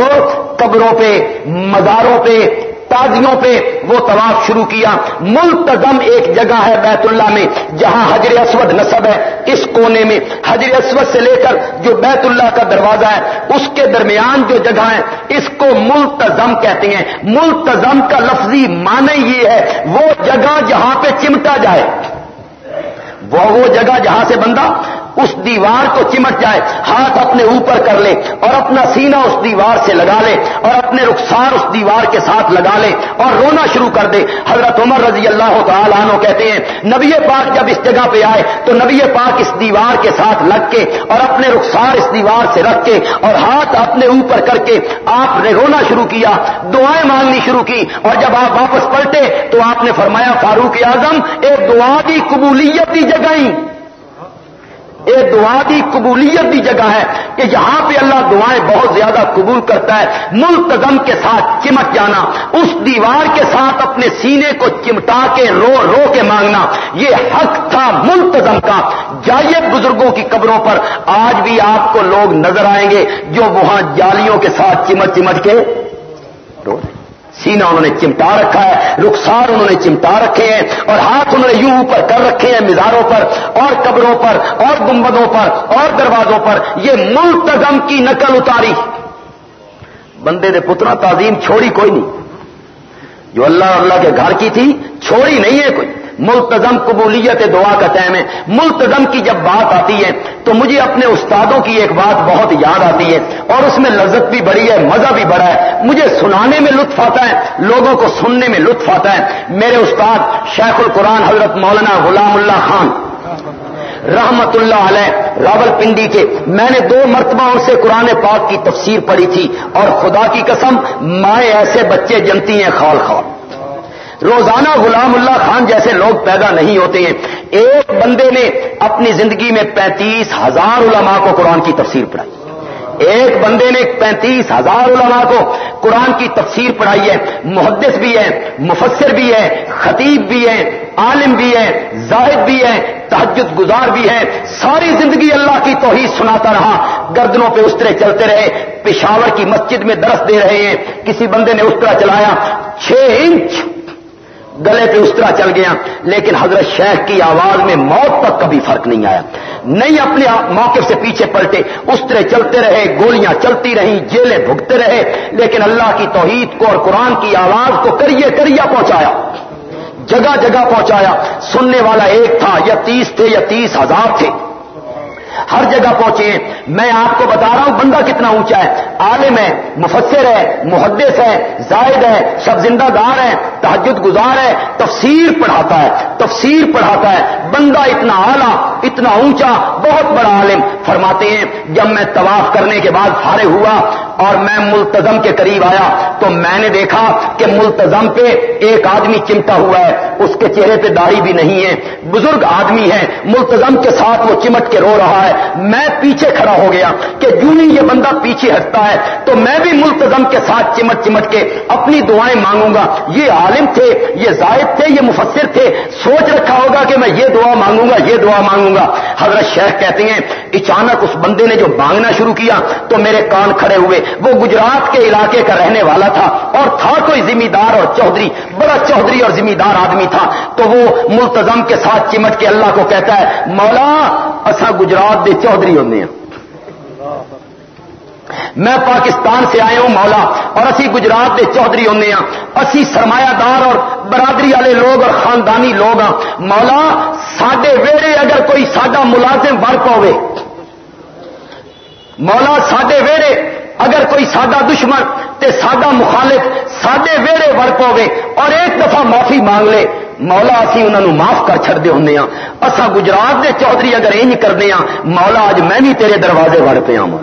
قبروں پہ مزاروں پہ تازیوں پہ وہ طواف شروع کیا۔ ملتظم ایک جگہ ہے بیت اللہ میں، جہاں حجر اسود نصب ہے۔ اس کونے میں حجر اسود سے لے کر جو بیت اللہ کا دروازہ ہے، اس کے درمیان جو جگہ ہے، اس کو ملتظم کہتے ہیں۔ ملتظم کا لفظی معنی یہ ہے، وہ جگہ جہاں پہ چمٹا جائے۔ وہ وہ جگہ جہاں سے بندہ اس دیوار کو چمٹ جائے، ہاتھ اپنے اوپر کر لے اور اپنا سینہ اس دیوار سے لگا لے اور اپنے رخسار اس دیوار کے ساتھ لگا لے اور رونا شروع کر دے۔ حضرت عمر رضی اللہ تعالیٰ عنہ کہتے ہیں، نبی پاک جب اس جگہ پہ آئے تو نبی پاک اس دیوار کے ساتھ لگ کے اور اپنے رخسار اس دیوار سے رکھ کے اور ہاتھ اپنے اوپر کر کے آپ نے رونا شروع کیا، دعائیں مانگنی شروع کی اور جب آپ واپس پلٹے تو آپ نے فرمایا، فاروق اعظم، ایک دعا کی قبولیت کی جگہ یہ دعا کی قبولیت کی جگہ ہے کہ یہاں پہ اللہ دعائیں بہت زیادہ قبول کرتا ہے ملتظم کے ساتھ چمٹ جانا، اس دیوار کے ساتھ اپنے سینے کو چمٹا کے رو رو کے مانگنا، یہ حق تھا ملتظم کا۔ جائیے بزرگوں کی قبروں پر، آج بھی آپ کو لوگ نظر آئیں گے جو وہاں جالیوں کے ساتھ چمٹ چمٹ کے رو رہے سینہ انہوں نے چمٹا رکھا ہے، رخسار انہوں نے چمٹا رکھے ہیں اور ہاتھ انہوں نے یوں اوپر کر رکھے ہیں مزاروں پر، اور قبروں پر، اور گنبدوں پر، اور دروازوں پر۔ یہ ملتظم کی نقل اتاری۔ بندے دے پترا تعظیم چھوڑی کوئی نہیں۔ جو اللہ اللہ کے گھر کی تھی، چھوڑی نہیں ہے کوئی۔ ملتظم قبولیت دعا کا ٹائم ہے۔ ملتظم کی جب بات آتی ہے تو مجھے اپنے استادوں کی ایک بات بہت یاد آتی ہے اور اس میں لذت بھی بڑی ہے، مزہ بھی بڑا ہے۔ مجھے سنانے میں لطف آتا ہے، لوگوں کو سننے میں لطف آتا ہے۔ میرے استاد شیخ القرآن حضرت مولانا غلام اللہ خان، رحمت اللہ علیہ راول پنڈی کے۔ میں نے دو مرتبہ ان سے قرآن پاک کی تفسیر پڑھی تھی اور خدا کی قسم، مائیں ایسے بچے جنتی ہیں خال خال۔ روزانہ غلام اللہ خان جیسے لوگ پیدا نہیں ہوتے ہیں۔ ایک بندے نے اپنی زندگی میں پینتیس ہزار علماء کو قرآن کی تفسیر پڑھائی۔ ایک بندے نے پینتیس ہزار علماء کو قرآن کی تفسیر پڑھائی ہے۔ محدث بھی ہے، مفسر بھی ہے، خطیب بھی ہے، عالم بھی ہے، زاہد بھی ہے، تحجد گزار بھی ہے۔ ساری زندگی اللہ کی توحید سناتا رہا۔ گردنوں پہ اس طرح چلتے رہے۔ پشاور کی مسجد میں درس دے رہے ہیں۔ کسی بندے نے اس طرح چلایا۔ چھ انچ گلے پہ اس طرح چل گیا، لیکن حضرت شیخ کی آواز میں موت تک کبھی فرق نہیں آیا۔ نہیں اپنے موقف سے پیچھے پلٹے، اس طرح چلتے رہے، گولیاں چلتی رہیں، جیلیں بھگتے رہے، لیکن اللہ کی توحید کو اور قرآن کی آواز کو کریے کریا پہنچایا۔ جگہ جگہ پہنچایا۔ سننے والا ایک تھا یا تیس تھے یا تیس ہزار تھے۔ ہر جگہ پہنچے ہیں۔ میں آپ کو بتا رہا ہوں، بندہ کتنا اونچا ہے۔ عالم ہے، مفسر ہے، محدث ہے، زائد ہے، سب زندہ دار ہے تحجد گزار ہے، تفسیر پڑھاتا ہے، تفسیر پڑھاتا ہے۔ بندہ اتنا اعلیٰ، اتنا اونچا، بہت بڑا عالم۔ فرماتے ہیں، جب میں طواف کرنے کے بعد فارغ ہوا اور میں ملتظم کے قریب آیا تو میں نے دیکھا کہ ملتظم پہ ایک آدمی چمٹا ہوا ہے۔ اس کے چہرے پہ داڑھی بھی نہیں ہے۔ بزرگ آدمی ہے ملتظم کے ساتھ وہ چمٹ کے رو رہا ہے میں پیچھے کھڑا ہو گیا کہ جو ہی یہ بندہ پیچھے ہٹتا ہے، تو میں بھی ملتظم کے ساتھ چمٹ چمٹ کے اپنی دعائیں مانگوں گا۔ یہ عالم تھے، یہ زائد تھے، یہ مفسر تھے۔ سوچ رکھا ہوگا کہ میں یہ دعا مانگوں گا، یہ دعا مانگوں گا۔ حضرت شیخ کہتے ہیں، اچانک اس بندے نے جو مانگنا شروع کیا، تو میرے کان کھڑے ہوئے۔ وہ گجرات کے علاقے کا رہنے والا تھا اور تھا کوئی ذمہ دار اور چودھری، بڑا چودھری اور ذمہ دار آدمی تھا۔ تو وہ ملتظم کے ساتھ چمٹ کے اللہ کو کہتا ہے، مولا اصا گجرات دے چودھری ہونے ہیں۔ میں پاکستان سے آئے ہوں مولا، اور اسی گجرات کے چودھری ہونے ہاں اسی سرمایہ دار اور برادری والے لوگ اور خاندانی لوگ ہاں مولا سڈے ویڑے اگر کوئی سڈا ملازم بڑھ پاوے، مولا سڈے ویڑے اگر کوئی سڈا دشمن تے سڈا مخالف سڈے ویڑے وڑ پوے اور ایک دفعہ معافی مانگ لے مولا اسی انہوں نے معاف کر چڑتے ہوں ہاں۔ اصا گجرات کے چودھری اگر یہ کرتے ہیں مولا اج میں بھی تیرے دروازے وڑ پیا ہوں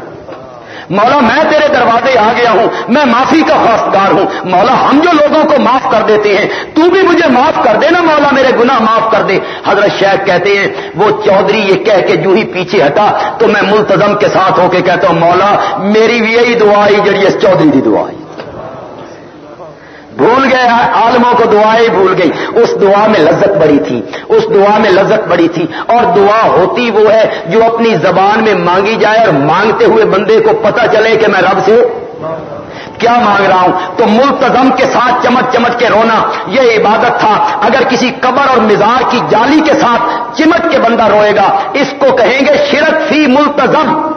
مولا میں تیرے دروازے آ گیا ہوں، میں معافی کا خواستگار ہوں۔ مولا ہم جو لوگوں کو معاف کر دیتے ہیں، تو بھی مجھے معاف کر دے نا مولا، میرے گناہ معاف کر دے۔ حضرت شیخ کہتے ہیں، وہ چودھری یہ کہہ کے جو ہی پیچھے ہٹا، تو میں ملتظم کے ساتھ ہو کے کہتا ہوں، مولا میری بھی یہی دعا آئی جڑی اس چودھری کی دعا آئی بھول گئے، عالموں کو دعائیں بھول گئی اس دعا میں لذت بڑی تھی، اس دعا میں لذت بڑی تھی۔ اور دعا ہوتی وہ ہے جو اپنی زبان میں مانگی جائے اور مانگتے ہوئے بندے کو پتا چلے کہ میں رب سے کیا مانگ رہا ہوں۔ تو ملتظم کے ساتھ چمک چمک کے رونا، یہ عبادت تھا۔ اگر کسی قبر اور مزار کی جالی کے ساتھ چمک کے بندہ روئے گا، اس کو کہیں گے شرک فی ملتظم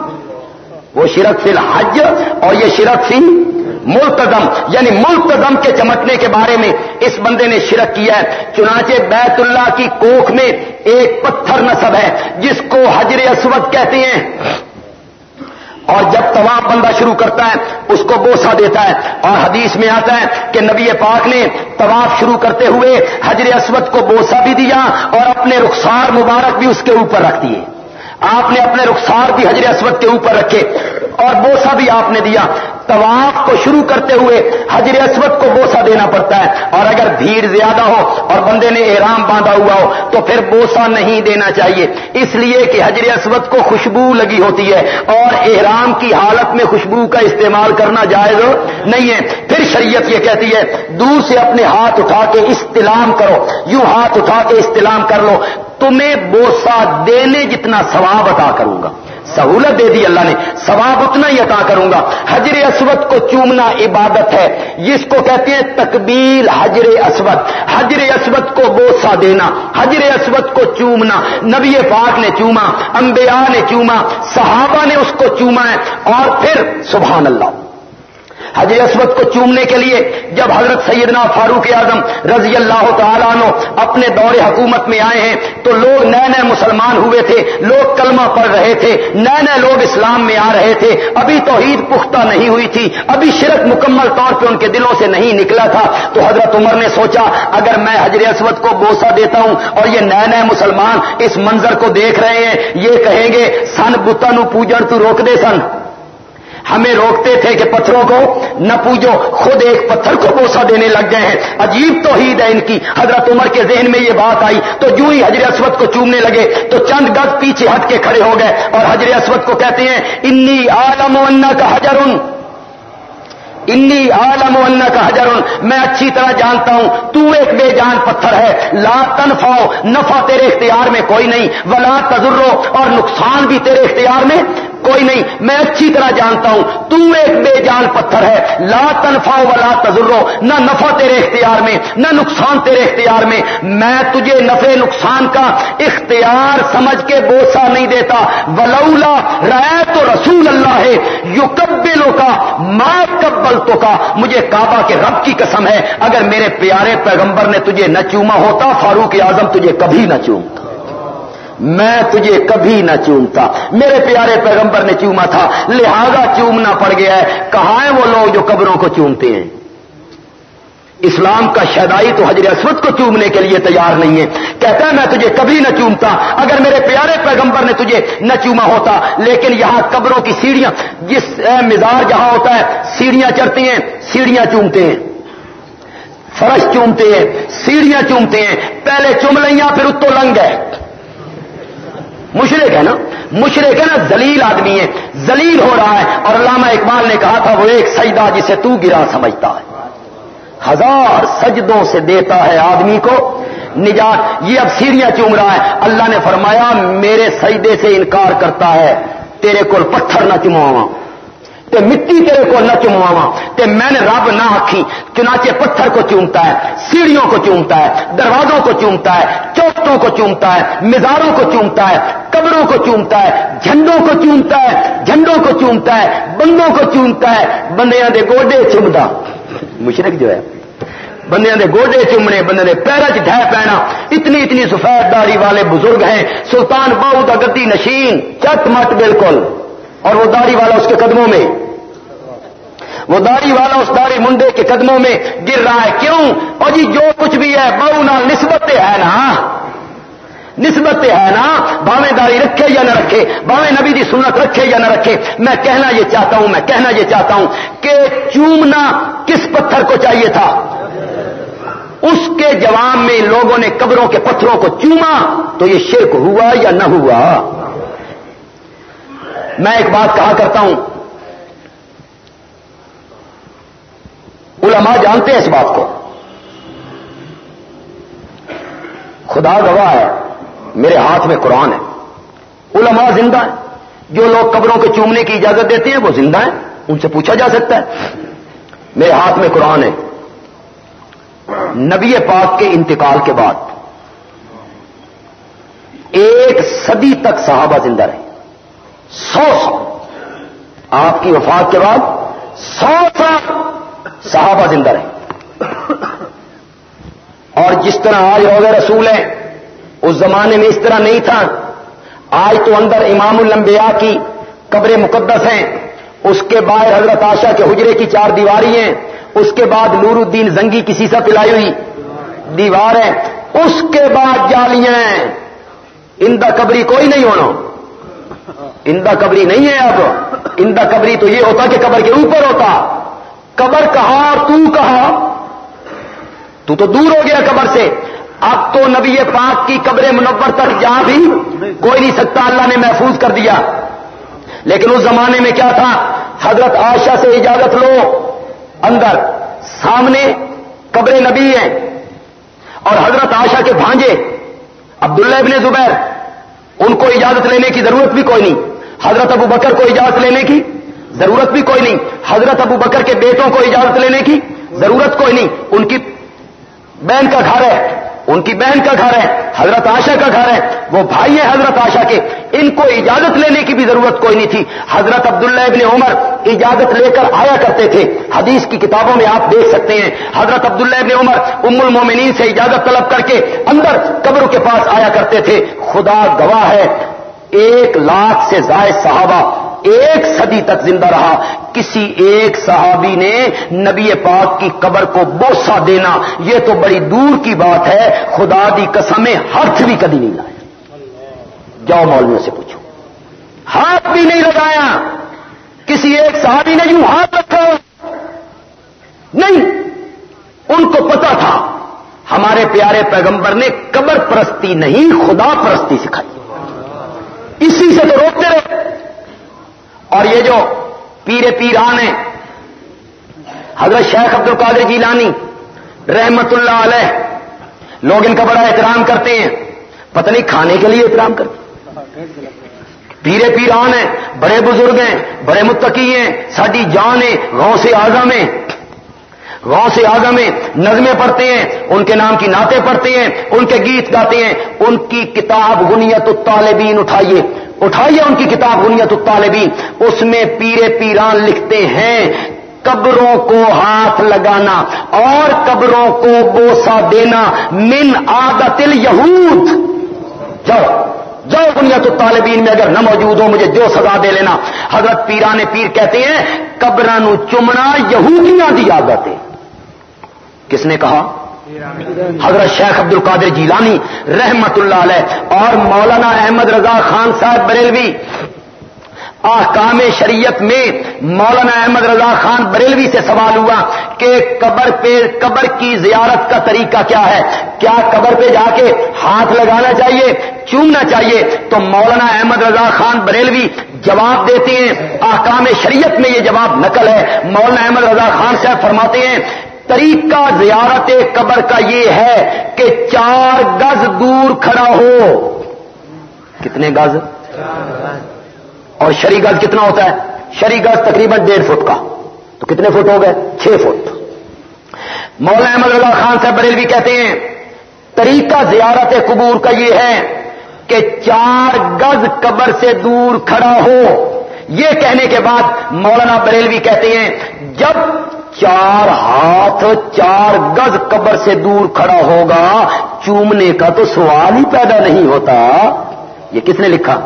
وہ شرک فی الحج اور یہ شرک فی ملتظم یعنی ملتظم کے چمکنے کے بارے میں اس بندے نے شرک کیا ہے۔ چنانچہ بیت اللہ کی کوکھ میں ایک پتھر نصب ہے، جس کو حجر اسود کہتے ہیں۔ اور جب طواف بندہ شروع کرتا ہے، اس کو بوسا دیتا ہے۔ اور حدیث میں آتا ہے کہ نبی پاک نے طواف شروع کرتے ہوئے حجر اسود کو بوسا بھی دیا اور اپنے رخسار مبارک بھی اس کے اوپر رکھ دیے۔ آپ نے اپنے رخسار بھی حجر اسود کے اوپر رکھے اور بوسا بھی آپ نے دیا۔ طواف کو شروع کرتے ہوئے حجر اسود کو بوسا دینا پڑتا ہے اور اگر بھیڑ زیادہ ہو اور بندے نے احرام باندھا ہوا ہو تو پھر بوسا نہیں دینا چاہیے۔ اس لیے کہ حجر اسود کو خوشبو لگی ہوتی ہے اور احرام کی حالت میں خوشبو کا استعمال کرنا جائز نہیں ہے۔ پھر شریعت یہ کہتی ہے، دور سے اپنے ہاتھ اٹھا کے استلام کرو۔ یوں ہاتھ اٹھا کے استلام کر لو۔ تمہیں بوسا دینے جتنا ثواب عطا کروں گا۔ سہولت دے دی اللہ نے، ثواب اتنا ہی عطا کروں گا۔ حجر اسود کو چومنا عبادت ہے۔ جس کو کہتے ہیں تکبیل حجر اسود۔ حجر اسود کو بوسا دینا، حجر اسود کو چومنا۔ نبی پاک نے چوما، انبیاء نے چوما، صحابہ نے اس کو چوما ہے۔ اور پھر سبحان اللہ۔ حجر اسود کو چومنے کے لیے جب حضرت سیدنا فاروق اعظم رضی اللہ تعالیٰ عنہ اپنے دور حکومت میں آئے ہیں، تو لوگ نئے نئے مسلمان ہوئے تھے، لوگ کلمہ پڑھ رہے تھے، نئے نئے لوگ اسلام میں آ رہے تھے۔ ابھی توحید پختہ نہیں ہوئی تھی، ابھی شرک مکمل طور پہ ان کے دلوں سے نہیں نکلا تھا۔ تو حضرت عمر نے سوچا، اگر میں حجر اسود کو بوسا دیتا ہوں اور یہ نئے نئے مسلمان اس منظر کو دیکھ رہے ہیں، یہ کہیں گے، سن بتانو پوجن تو روک دے سن۔ ہمیں روکتے تھے کہ پتھروں کو نہ پوجو، خود ایک پتھر کو بوسا دینے لگ گئے ہیں۔ عجیب توحید ہے ان کی۔ حضرت عمر کے ذہن میں یہ بات آئی۔ تو جو ہی حجر اسود کو چومنے لگے، تو چند گز پیچھے ہٹ کے کھڑے ہو گئے۔ اور حجر اسود کو کہتے ہیں، انی عالم کا حجر انی عالم کا حجر میں اچھی طرح جانتا ہوں، تو ایک بے جان پتھر ہے۔ لا تنفاؤ نفع تیرے اختیار میں کوئی نہیں، ولا تجرو اور نقصان بھی تیرے اختیار میں کوئی نہیں۔ میں اچھی طرح جانتا ہوں، تو ایک بے جان پتھر ہے۔ لا تنفا ولا تجرو نہ نفع تیرے اختیار میں، نہ نقصان تیرے اختیار میں۔ میں تجھے نفع نقصان کا اختیار سمجھ کے بوسا نہیں دیتا۔ ولولا رائے تو رسول اللہ ہے یو کبلوں کا ماں کبل تو کا مجھے کعبہ کے رب کی قسم ہے۔ اگر میرے پیارے پیغمبر نے تجھے نہ چوما ہوتا، فاروق اعظم تجھے کبھی نہ چومتا۔ میں تجھے کبھی نہ چومتا۔ میرے پیارے پیغمبر نے چوما تھا، لہذا چومنا پڑ گیا ہے۔ کہاں ہیں وہ لوگ جو قبروں کو چومتے ہیں؟ اسلام کا شہدائی تو حجر اسود کو چومنے کے لیے تیار نہیں ہے۔ کہتا ہے، میں تجھے کبھی نہ چومتا۔ اگر میرے پیارے پیغمبر نے تجھے نہ چوما ہوتا، لیکن یہاں قبروں کی سیڑھیاں، جس مزار جہاں ہوتا ہے، سیڑھیاں چڑھتی ہیں، سیڑھیاں چومتے ہیں۔ فرش چومتے ہیں، سیڑھیاں چومتے ہیں۔ پہلے چوم لیا پھر اتو لنگ ہے؟ مشرق ہے نا؟ مشرق ہے نا زلیل آدمی ہے۔ زلیل ہو رہا ہے۔ اور علامہ اقبال نے کہا تھا، وہ ایک سجدہ جسے تو گرا سمجھتا ہے۔ ہزار سجدوں سے دیتا ہے آدمی کو۔ نجات، یہ اب سیڑھیاں چوم رہا ہے۔ اللہ نے فرمایا، میرے سجدے سے انکار کرتا ہے۔ تیرے کو پتھر نہ چمواں تے مٹی تیرے کو نہ چمواوا تے میں نے رب نہ آخی چنانچہ پتھر کو چومتا ہے، سیڑھیوں کو چومتا ہے، دروازوں کو چومتا ہے چوکٹوں کو چومتا ہے، مزاروں کو چومتا ہے، قبروں کو چومتا ہے، جھنڈوں کو چومتا ہے، جھنڈوں کو چومتا ہے، بندوں کو چومتا ہے، بندیاں دے گوڈے چمدا۔ مشرق جو ہے بندے دے گوڈے چومنے بندے دے پیرا چ ڈہ پینا۔ اتنی اتنی سفید داری والے بزرگ ہیں۔ سلطان بہو کا گدی نشین۔ چٹ مٹ بالکل۔ اور وہ داڑھی والا اس کے قدموں میں۔ وہ داڑھی والا اس داڑھی منڈے کے قدموں میں گر رہا ہے۔ کیوں؟ اور جی جو کچھ بھی ہے بہو نال نسبت ہے نا۔ نسبت ہے نا؟ باویں داری رکھے یا نہ رکھے؟ باویں نبی دی سنت رکھے یا نہ رکھے؟ میں کہنا یہ چاہتا ہوں، میں کہنا یہ چاہتا ہوں کہ چومنا کس پتھر کو چاہیے تھا؟ اس کے جواب میں لوگوں نے قبروں کے پتھروں کو چوما تو یہ شرک ہوا یا نہ ہوا؟ میں ایک بات کہا کرتا ہوں۔ علماء جانتے ہیں اس بات کو۔ خدا گواہ ہے۔ میرے ہاتھ میں قرآن ہے۔ علماء زندہ ہیں۔ جو لوگ قبروں کے چومنے کی اجازت دیتے ہیں، وہ زندہ ہیں۔ ان سے پوچھا جا سکتا ہے۔ میرے ہاتھ میں قرآن ہے۔ نبی پاک کے انتقال کے بعد ایک صدی تک صحابہ زندہ رہے۔ سو سو۔ آپ کی وفات کے بعد سو سو صحابہ زندہ رہے۔ اور جس طرح آج ہو گئے رسول ہیں اس زمانے میں اس طرح نہیں تھا۔ آج تو اندر امام المبیا کی قبر مقدس ہیں۔ اس کے باہر حضرت آشا کے حجرے کی چار دیواری ہیں۔ اس کے بعد نور الدین زنگی کی سیسا پلائی ہوئی دیوار ہے۔ اس کے بعد جالیاں اندہ قبری کوئی نہیں ہونا۔ اندہ قبری نہیں ہے اب۔ اندہ قبری تو یہ ہوتا کہ قبر کے اوپر ہوتا۔ قبر کہا تو کہا تو تو دور ہو گیا قبر سے۔ اب تو نبی پاک کی قبر منور تک جا بھی کوئی نہیں سکتا، اللہ نے محفوظ کر دیا۔ لیکن اس زمانے میں کیا تھا؟ حضرت عائشہ سے اجازت لو۔ اندر، سامنے قبر نبی ہیں اور حضرت عائشہ کے بھانجے، عبداللہ ابن زبیر، ان کو اجازت لینے کی ضرورت بھی کوئی نہیں۔ حضرت ابو بکر کو اجازت لینے کی ضرورت بھی کوئی نہیں۔ حضرت ابو بکر کے بیٹوں کو اجازت لینے کی ضرورت کوئی نہیں۔ ان کی بہن کا گھر ہے۔ ان کی بہن کا گھر ہے، حضرت آشا کا گھر ہے، وہ بھائی ہے حضرت آشا کے۔ ان کو اجازت لینے کی بھی ضرورت کوئی نہیں تھی۔ حضرت عبداللہ ابن عمر اجازت لے کر آیا کرتے تھے۔ حدیث کی کتابوں میں آپ دیکھ سکتے ہیں، حضرت عبداللہ ابن عمر ام المومنین سے اجازت طلب کر کے اندر قبر کے پاس آیا کرتے تھے۔ خدا گواہ ہے، ایک لاکھ سے زائد صحابہ ایک صدی تک زندہ رہا۔ کسی ایک صحابی نے نبی پاک کی قبر کو بوسا دینا، یہ تو بڑی دور کی بات ہے۔ خدا دی قسمیں ہاتھ بھی کبھی نہیں لائے جاؤ مولویوں سے پوچھو۔ ہاتھ بھی نہیں لگایا۔ کسی ایک صحابی نے یوں ہاتھ رکھا۔ نہیں، ان کو پتا تھا۔ ہمارے پیارے پیغمبر نے قبر پرستی نہیں، خدا پرستی سکھائی۔ اسی سے تو روکتے رہے۔ اور یہ جو پیرے پیران ہیں، حضرت شیخ عبد القادر جیلانی رحمت اللہ علیہ، لوگ ان کا بڑا احترام کرتے ہیں۔ پتہ نہیں کھانے کے لیے احترام کرتے پیرے پیران ہیں، بڑے بزرگ ہیں، بڑے متقی ہیں ساڈی جان ہے غوث سے آزم ہے غوث سے آزم ہے نظمیں پڑھتے ہیں، ان کے نام کی نعتیں پڑھتے ہیں، ان کے گیت گاتے ہیں۔ ان کی کتاب غنیت الطالبین اٹھائیے۔ اٹھائیے ان کی کتاب غنیت الطالبین۔ اس میں پیرے پیران لکھتے ہیں، قبروں کو ہاتھ لگانا اور قبروں کو بوسا دینا۔ من عادت یہود جاؤ جاؤ بنیاد الطالبین میں اگر نہ موجود ہو، مجھے جو سزا دے لینا۔ حضرت پیران پیر کہتے ہیں قبران چمنا یہودیاں دی عادت ہے کس نے کہا؟ حضرت شیخ عبد القادر جیلانی رحمت اللہ علیہ اور مولانا احمد رضا خان صاحب بریلوی آکام شریعت میں مولانا احمد رضا خان بریلوی سے سوال ہوا کہ قبر پہ قبر کی زیارت کا طریقہ کیا ہے؟ کیا قبر پہ جا کے ہاتھ لگانا چاہیے، چومنا چاہیے؟ تو مولانا احمد رضا خان بریلوی جواب دیتے ہیں آکام شریعت میں یہ جواب نقل ہے۔ مولانا احمد رضا خان صاحب فرماتے ہیں طریقہ زیارت قبر کا یہ ہے کہ چار گز دور کھڑا ہو۔ کتنے گز؟ اور شری گز کتنا ہوتا ہے؟ شری گز تقریباً ڈیڑھ فٹ کا۔ تو کتنے فٹ ہو گئے؟ چھ فٹ۔ مولانا احمد اللہ خان صاحب بریلوی کہتے ہیں، طریقہ زیارت قبور کا یہ ہے کہ چار گز قبر سے دور کھڑا ہو۔ یہ کہنے کے بعد مولانا بریلوی کہتے ہیں، جب چار ہاتھ، چار گز قبر سے دور کھڑا ہوگا، چومنے کا تو سوال ہی پیدا نہیں ہوتا۔ یہ کس نے لکھا؟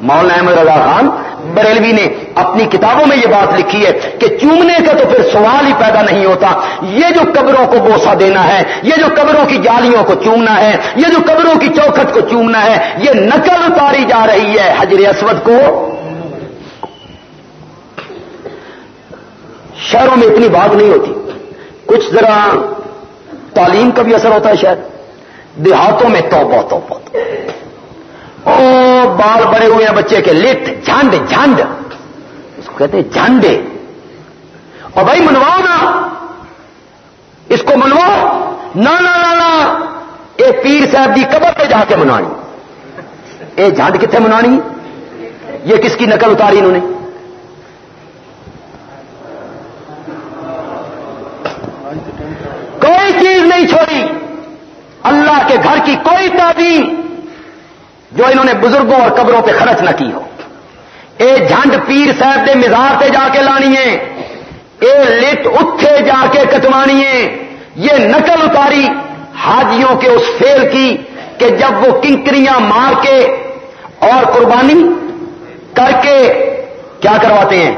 مولانا احمد رضا خان۔ بریلوی نے اپنی کتابوں میں یہ بات لکھی ہے کہ چومنے کا تو پھر سوال ہی پیدا نہیں ہوتا۔ یہ جو قبروں کو بوسا دینا ہے، یہ جو قبروں کی جالیوں کو چومنا ہے، یہ جو قبروں کی چوکھٹ کو چومنا ہے، یہ نقل اتاری جا رہی ہے حجر اسود کو۔ شہروں میں اتنی بات نہیں ہوتی۔ کچھ ذرا تعلیم کا بھی اثر ہوتا ہے شاید دیہاتوں میں تو بہت بہت۔ او بال بڑے ہوئے ہیں بچے کے لٹ جھنڈ جھنڈ۔ اس کو کہتے ہیں جھنڈے۔ اور بھائی منواؤ نا۔ اس کو منواؤ۔ نہ نہ اے پیر صاحب کی قبر پہ جا کے منوانی اے جھنڈ کتنے منوانی یہ کس کی نقل اتاری انہوں نے؟ کوئی چیز نہیں چھوڑی۔ اللہ کے گھر کی کوئی تعلیم جو انہوں نے بزرگوں اور قبروں پہ خرچ نہ کی ہو۔ اے جھنڈ پیر صاحب کے مزار پہ جا کے لانی ہے اے لٹ اٹھے جا کے کٹوانی ہے یہ نقل اتاری حاجیوں کے اس فیل کی کہ جب وہ کنکریاں مار کے اور قربانی کر کے کیا کرواتے ہیں؟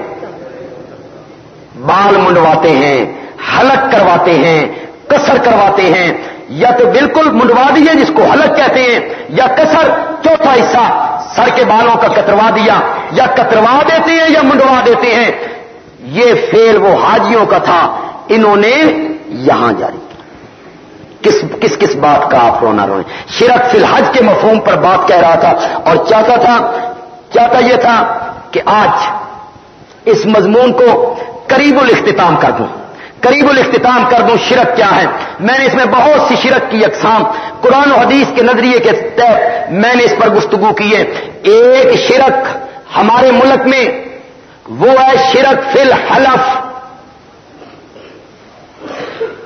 بال منڈواتے ہیں۔ حلق کرواتے ہیں، کسر کرواتے ہیں، یا تو بالکل منڈوا دیے جس کو حلق کہتے ہیں، یا کسر چوتھا حصہ سر کے بالوں کا کتروا دیا، یا کتروا دیتے ہیں یا منڈوا دیتے ہیں۔ یہ فیل وہ حاجیوں کا تھا، انہوں نے یہاں جاری کس کس کس بات کا آپ رونا روئے؟ شرک فی الحج کے مفہوم پر بات کہہ رہا تھا، اور چاہتا تھا، چاہتا یہ تھا کہ آج اس مضمون کو قریب الاختتام کر دوں۔ قریب الاختتام کر دوں، شرک کیا ہے؟ میں نے اس میں بہت سی شرک کی اقسام۔ قرآن و حدیث کے نظریے کے تحت میں نے اس پر گفتگو کی ہے۔ ایک شرک ہمارے ملک میں، وہ ہے شرک فل حلف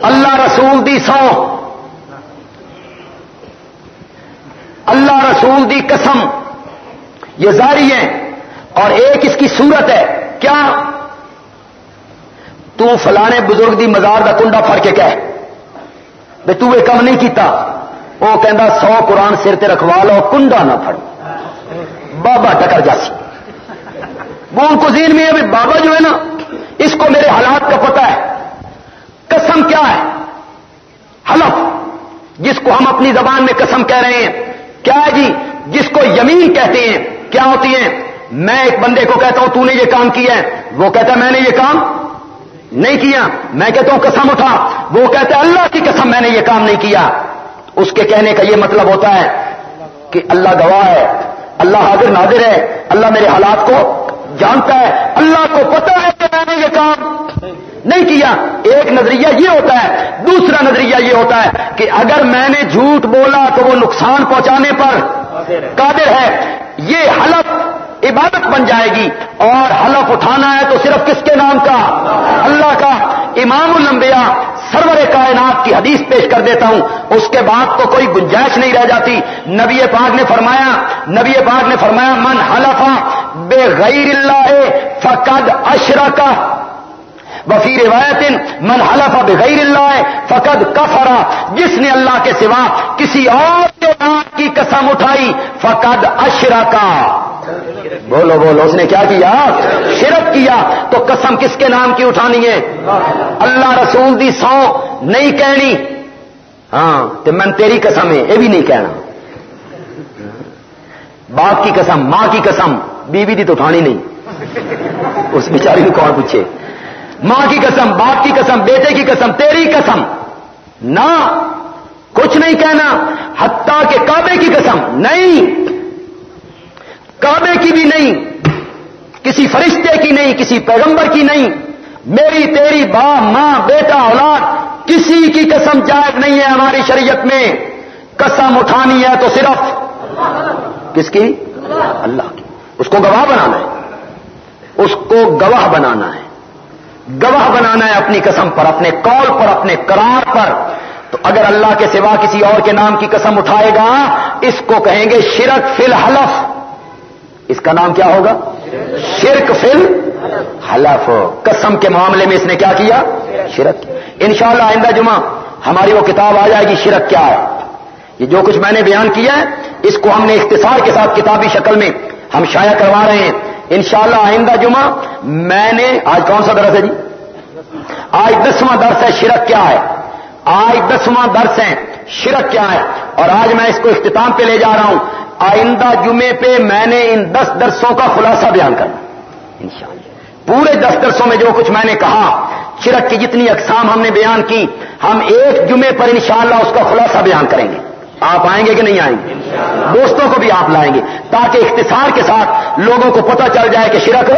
اللہ رسول دی سو۔ اللہ رسول دی قسم۔ یہ زاری ہے۔ اور ایک اس کی صورت ہے۔ کیا؟ تو فلانے بزرگ دی مزار دا کنڈا پھڑ کے کہہ بے تو یہ کم نہیں کیتا۔ وہ کہندا سو قرآن سر تے رکھوا لو، کنڈا نہ پھڑ۔ بابا ٹکر جاسی۔ وہ ان کو ذہن میں ہے بابا جو ہے نا، اس کو میرے حالات کا پتہ ہے۔ قسم کیا ہے؟ حلف، جس کو ہم اپنی زبان میں قسم کہہ رہے ہیں۔ کیا ہے جی؟ جس کو یمین کہتے ہیں، کیا ہوتی ہیں؟ میں ایک بندے کو کہتا ہوں، تو نے یہ کام کیا ہے۔ وہ کہتا ہے، میں نے یہ کام نہیں کیا؟ میں کہتا ہوں قسم اٹھا۔ وہ کہتے ہیں اللہ کی قسم میں نے یہ کام نہیں کیا۔ اس کے کہنے کا یہ مطلب ہوتا ہے کہ اللہ گواہ ہے، اللہ حاضر ناظر ہے، اللہ میرے حالات کو جانتا ہے، اللہ کو پتا ہے کہ میں نے یہ کام نہیں کیا۔ ایک نظریہ یہ ہوتا ہے، دوسرا نظریہ یہ ہوتا ہے کہ اگر میں نے جھوٹ بولا تو وہ نقصان پہنچانے پر قادر ہے۔ یہ حلف عبادت بن جائے گی اور حلف اٹھانا ہے تو صرف کس کے نام کا؟ اللہ کا۔ امام الانبیاء سرور کائنات کی حدیث پیش کر دیتا ہوں۔ اس کے بعد تو کوئی گنجائش نہیں رہ جاتی۔ نبی پاک نے فرمایا، نبی پاک نے فرمایا، من حلفا بے غیر اللہ فقد اشرا کا وفی روایت، من حلف بغیر اللہ فقد کفرا جس نے اللہ کے سوا کسی اور کے نام کی قسم اٹھائی، فقد اشرا کا بولو بولو، اس نے کیا کیا؟ شرک کیا؟ تو قسم کس کے نام کی اٹھانی ہے؟ اللہ رسول دی سو نہیں کہنی۔ ہاں تو من تیری قسم ہے، یہ بھی نہیں کہنا۔ باپ کی قسم، ماں کی قسم، بیوی دی تو اٹھانی نہیں۔ اس بیچاری کو کون پوچھے؟ ماں کی قسم، باپ کی قسم، بیٹے کی قسم، تیری قسم۔ نہ، کچھ نہیں کہنا۔ حتیٰ کہ کعبے کی قسم، نہیں۔ کعبے کی بھی نہیں، کسی فرشتے کی نہیں، کسی پیغمبر کی نہیں۔ میری تیری باپ ماں، بیٹا، اولاد، کسی کی قسم جائز نہیں ہے ہماری شریعت میں۔ قسم اٹھانی ہے تو صرف۔ کس کی؟ اللہ کی۔ اس کو گواہ بنانا ہے۔ اس کو گواہ بنانا ہے۔ گواہ بنانا ہے اپنی قسم پر، اپنے کال پر، اپنے قرار پر۔ تو اگر اللہ کے سوا کسی اور کے نام کی قسم اٹھائے گا، اس کو کہیں گے شرک فل حلف اس کا نام کیا ہوگا؟ شرک فل حلف قسم کے معاملے میں اس نے کیا کیا؟ شرک. انشاءاللہ آئندہ جمعہ ہماری وہ کتاب آ جائے گی، شرک کیا ہے؟ یہ جو کچھ میں نے بیان کیا ہے، اس کو ہم نے اختصار کے ساتھ کتابی شکل میں ہم شائع کروا رہے ہیں۔ انشاءاللہ آئندہ جمعہ میں نے، آج کون سا درس ہے جی؟ آج دسواں درس ہے، شرک کیا ہے؟ آج دسواں درس ہے شرک کیا ہے؟ اور آج میں اس کو اختتام پہ لے جا رہا ہوں۔ آئندہ جمعے پہ میں نے ان دس درسوں کا خلاصہ بیان کرنا۔ انشاءاللہ۔ پورے دس درسوں میں جو کچھ میں نے کہا شرک کی جتنی اقسام ہم نے بیان کی، ہم ایک جمعے پر انشاءاللہ اس کا خلاصہ بیان کریں گے۔ آپ آئیں گے کہ نہیں آئیں گے؟ دوستوں کو بھی آپ لائیں گے۔ تاکہ اختصار کے ساتھ لوگوں کو پتہ چل جائے کہ شرک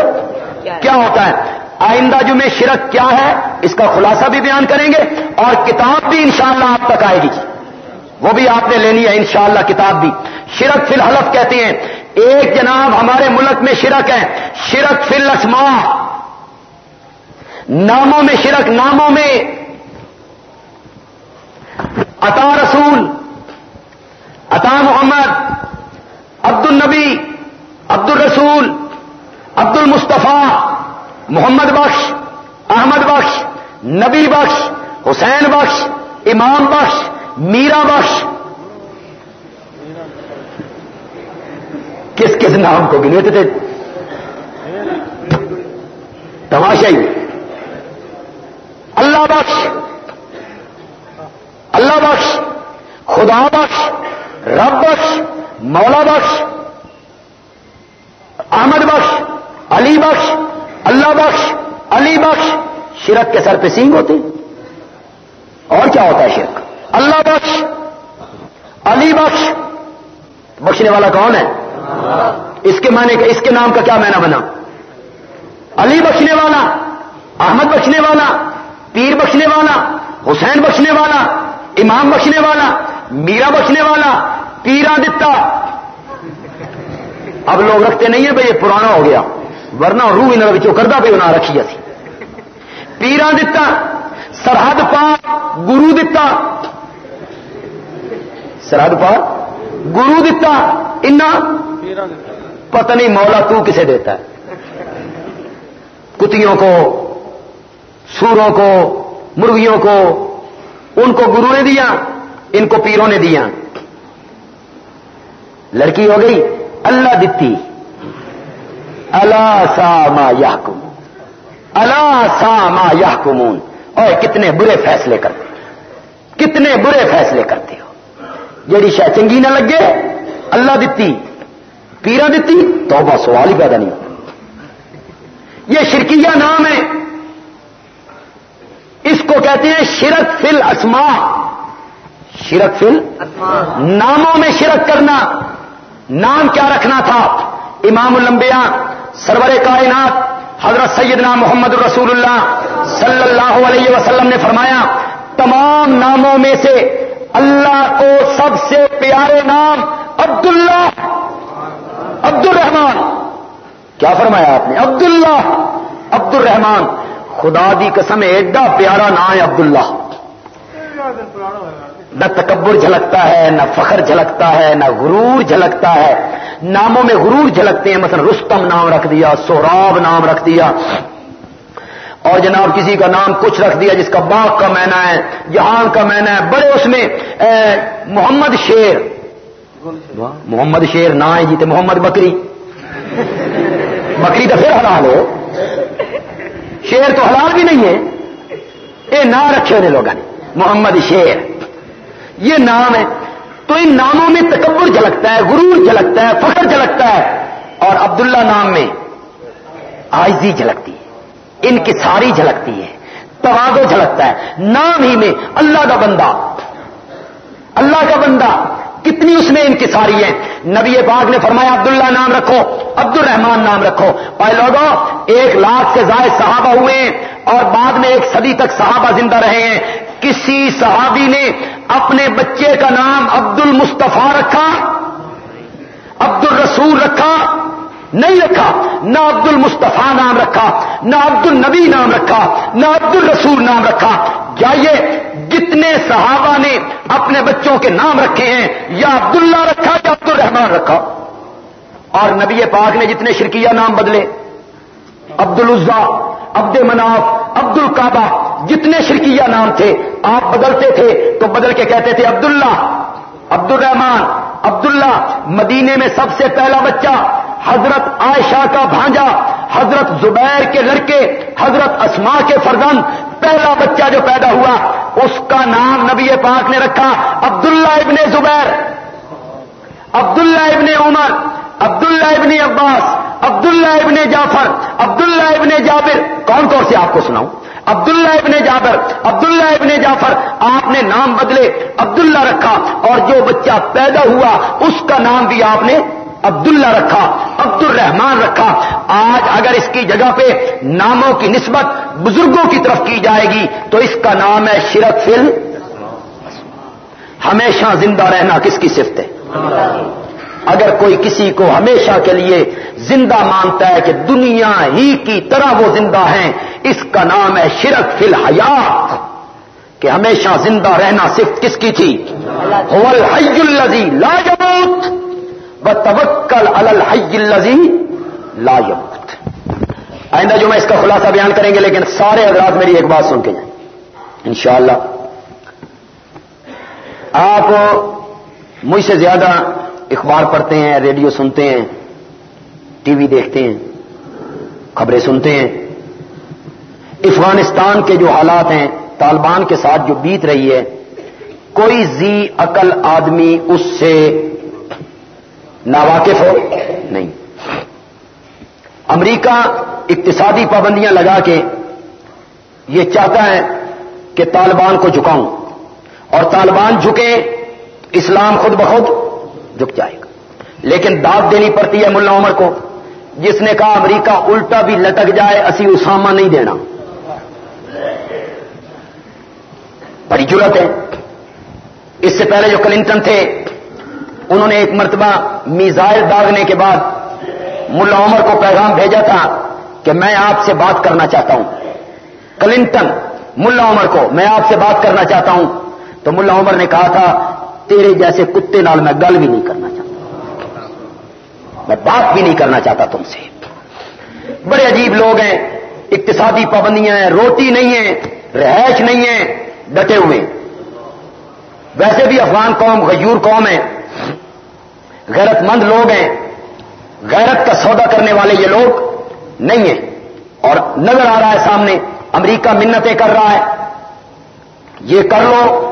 کیا ہوتا ہے۔ آئندہ جمعے شرک کیا ہے، اس کا خلاصہ بھی بیان کریں گے اور کتاب بھی انشاءاللہ آپ تک آئے گی۔ وہ بھی آپ نے لینی ہے، انشاءاللہ کتاب بھی۔ شرک فی الحلف کہتے ہیں، ایک جناب ہمارے ملک میں شرک ہے، شرک فی الاسماء۔ ناموں میں شرک، ناموں میں۔ عطا رسول، عطا محمد عبد النبی عبد الرسول عبد المصطفیٰ محمد بخش، احمد بخش، نبی بخش، حسین بخش، امام بخش میرا بخش کس کس نام کو گنے تھے؟ تماشائی. اللہ بخش. اللہ بخش. خدا بخش. رب بخش. مولا بخش. احمد بخش. علی بخش. اللہ بخش. علی بخش. شرک کے سر پہ سینگ ہوتے. اور کیا ہوتا ہے شرک اللہ بخش علی بخش بخشنے والا کون ہے؟ اس کے معنی اس کے نام کا کیا معنی بنا؟ علی بخشنے والا، احمد بخشنے والا، پیر بخشنے والا، حسین بخشنے والا، امام بخشنے والا، میرا بخشنے والا، پیرا دتا۔ اب لوگ رکھتے نہیں ہیں بھائی یہ پرانا ہو گیا، ورنہ روح ان کردہ پہ نہ رکھی اسی پیرا دتا، سرحد پا گرو دتا۔ سرحد پا گرو دتا پتہ نہیں مولا تو کسے دیتا ہے۔ کتوں کو سوروں کو مرغیوں کو ان کو گرو نے دیا ان کو پیروں نے دیا۔ لڑکی ہو گئی اللہ دتی۔ اللہ سا ما یا اللہ سا ما یا اور کتنے برے فیصلے کرتے۔ کتنے برے فیصلے کرتے ہو۔ جیڑی شاید چنگی نہ لگے، اللہ دتی پیرا دتی تو سوال ہی پیدا نہیں۔ یہ شرکیہ نام ہے۔ اس کو کہتے ہیں شرک فل اسما شرک فل ناموں میں شرک کرنا، نام کیا رکھنا تھا؟ امام الانبیاء، سرور کائنات، حضرت سیدنا محمد رسول اللہ صلی اللہ علیہ وسلم نے فرمایا، تمام ناموں میں سے اللہ کو سب سے پیارے نام عبداللہ عبد الرحمان کیا فرمایا آپ نے؟ عبداللہ عبد الرحمان خدا دی قسم، ایڈا پیارا نام ہے عبداللہ۔ نہ تکبر جھلکتا ہے، نہ فخر جھلکتا ہے، نہ غرور جھلکتا ہے۔ ناموں میں غرور جھلکتے ہیں، مثلا رستم نام رکھ دیا سوراب نام رکھ دیا۔ اور جناب کسی کا نام کچھ رکھ دیا جس کا باغ کا مینا ہے، جہان کا مینا ہے، بڑے اس میں محمد شیر۔ محمد شیر نہ ہے جیتے محمد بکری۔ بکری تو پھر حلال ہو۔ شیر تو حلال بھی نہیں ہے۔ یہ نام رکھے ہوئے لوگوں نے، محمد شیر۔ یہ نام ہے۔ تو ان ناموں میں تکبر جھلکتا ہے، غرور جھلکتا ہے، فخر جھلکتا ہے۔ اور عبداللہ نام میں آئزی جھلکتی ہے۔ ان کی ساری جھلکتی ہے توازو جھلکتا ہے۔ نام ہی میں اللہ کا بندہ، اللہ کا بندہ، کتنی اس میں ان کی ساری ہے نبی پاک نے فرمایا، عبداللہ نام رکھو عبد الرحمان نام رکھو۔ اور لوگوں ایک لاکھ سے زائد صحابہ ہوئے ہیں اور بعد میں ایک صدی تک صحابہ زندہ رہے ہیں۔ کسی صحابی نے اپنے بچے کا نام عبد المصطفیٰ رکھا عبد الرسول رکھا نہیں رکھا، نہ عبد المصطفیٰ نام رکھا، نہ عبد النبی نام رکھا، نہ عبد الرسول نام رکھا۔ جائیے، جتنے صحابہ نے اپنے بچوں کے نام رکھے ہیں، یا عبداللہ رکھا یا عبد الرحمان رکھا۔ اور نبی پاک نے جتنے شرکیہ نام بدلے عبد العزا عبد مناف عبد القعبہ جتنے شرکیہ نام تھے، آپ بدلتے تھے تو بدل کے کہتے تھے عبداللہ عبد الرحمان عبداللہ مدینے میں سب سے پہلا بچہ، حضرت عائشہ کا بھانجا، حضرت زبیر کے لڑکے، حضرت اسما کے فرزند، پہلا بچہ جو پیدا ہوا، اس کا نام نبی پاک نے رکھا، عبداللہ ابن زبیر، عبداللہ ابن عمر، عبداللہ ابن عباس، عبداللہ ابن جعفر، عبداللہ ابن جابر۔ کون کون سے آپ کو سناؤں؟ عبداللہ ابن جابر، عبداللہ ابن جعفر، آپ نے نام بدلے، عبداللہ رکھا، اور جو بچہ پیدا ہوا، اس کا نام بھی آپ نے عبداللہ رکھا عبد الرحمان رکھا۔ آج اگر اس کی جگہ پہ ناموں کی نسبت بزرگوں کی طرف کی جائے گی، تو اس کا نام ہے شرک فل ہمیشہ زندہ رہنا کس کی صفت ہے؟ اگر کوئی کسی کو ہمیشہ کے لیے زندہ مانتا ہے کہ دنیا ہی کی طرح وہ زندہ ہیں، اس کا نام ہے شرک فل حیات کہ ہمیشہ زندہ رہنا صرف کس کی تھی؟ الحی الزی لا جموت توکل الحی الزی لا یموت۔ آئندہ جو میں اس کا خلاصہ بیان کریں گے، لیکن سارے حضرات میری ایک بات سن کے جائیں۔ انشاءاللہ، آپ مجھ سے زیادہ اخبار پڑھتے ہیں، ریڈیو سنتے ہیں، ٹی وی دیکھتے ہیں، خبریں سنتے ہیں۔ افغانستان کے جو حالات ہیں، طالبان کے ساتھ جو بیت رہی ہے، کوئی زی عقل آدمی اس سے ناواقف ہو؟ نہیں۔ امریکہ اقتصادی پابندیاں لگا کے یہ چاہتا ہے کہ طالبان کو جھکاؤں۔ اور طالبان جھکے اسلام خود بخود جھک جائے گا۔ لیکن داد دینی پڑتی ہے ملا عمر کو۔ جس نے کہا امریکہ الٹا بھی لٹک جائے، اسی اسامہ نہیں دینا۔ بڑی ضرورت ہے۔ اس سے پہلے جو کلنٹن تھے، انہوں نے ایک مرتبہ میزائل داغنے کے بعد ملا عمر کو پیغام بھیجا تھا کہ میں آپ سے بات کرنا چاہتا ہوں۔ کلنٹن، ملا عمر کو میں آپ سے بات کرنا چاہتا ہوں۔ تو ملا عمر نے کہا تھا تیرے جیسے کتے نال میں گل بھی نہیں کرنا چاہتا۔ میں بات بھی نہیں کرنا چاہتا تم سے۔ بڑے عجیب لوگ ہیں، اقتصادی پابندیاں ہیں، روٹی نہیں ہے رہائش نہیں ہے ڈٹے ہوئے۔ ویسے بھی افغان قوم غیور قوم ہے۔ غیرت مند لوگ ہیں۔ غیرت کا سودا کرنے والے یہ لوگ نہیں ہیں۔ اور نظر آ رہا ہے سامنے، امریکہ منتیں کر رہا ہے۔ یہ کر لو۔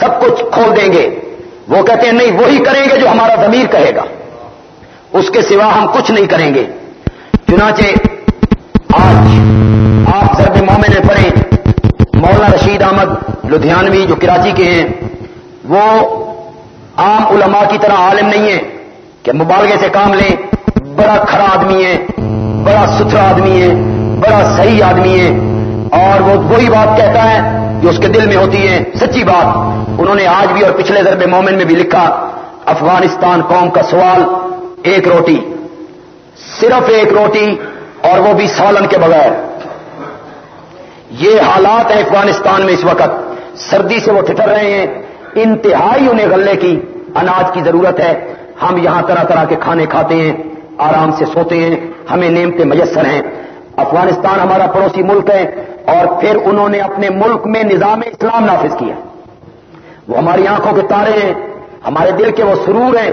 سب کچھ کھول دیں گے۔ وہ کہتے ہیں، نہیں، وہی کریں گے جو ہمارا ضمیر کہے گا۔ اس کے سوا ہم کچھ نہیں کریں گے۔ چنانچہ آج آپ ضرب مومن پڑھیں۔ مولانا رشید احمد لدھیانوی جو کراچی کے ہیں، وہ عام علماء کی طرح عالم نہیں ہے کہ مبالغے سے کام لیں۔ بڑا کھڑا آدمی ہے بڑا ستھرا آدمی ہے بڑا صحیح آدمی ہے اور وہ وہی بات کہتا ہے جو اس کے دل میں ہوتی ہے سچی بات۔ انہوں نے آج بھی اور پچھلے ضرب مومن میں بھی لکھا، افغانستان قوم کا سوال، ایک روٹی۔ صرف ایک روٹی اور وہ بھی سالن کے بغیر۔ یہ حالات ہیں افغانستان میں اس وقت۔ سردی سے وہ ٹھٹر رہے ہیں۔ انتہائی انہیں غلے کی اناج کی ضرورت ہے۔ ہم یہاں طرح طرح کے کھانے کھاتے ہیں، آرام سے سوتے ہیں۔ ہمیں نعمتیں میسر ہیں۔ افغانستان ہمارا پڑوسی ملک ہے اور پھر انہوں نے اپنے ملک میں نظام اسلام نافذ کیا۔ وہ ہماری آنکھوں کے تارے ہیں، ہمارے دل کے وہ سرور ہیں۔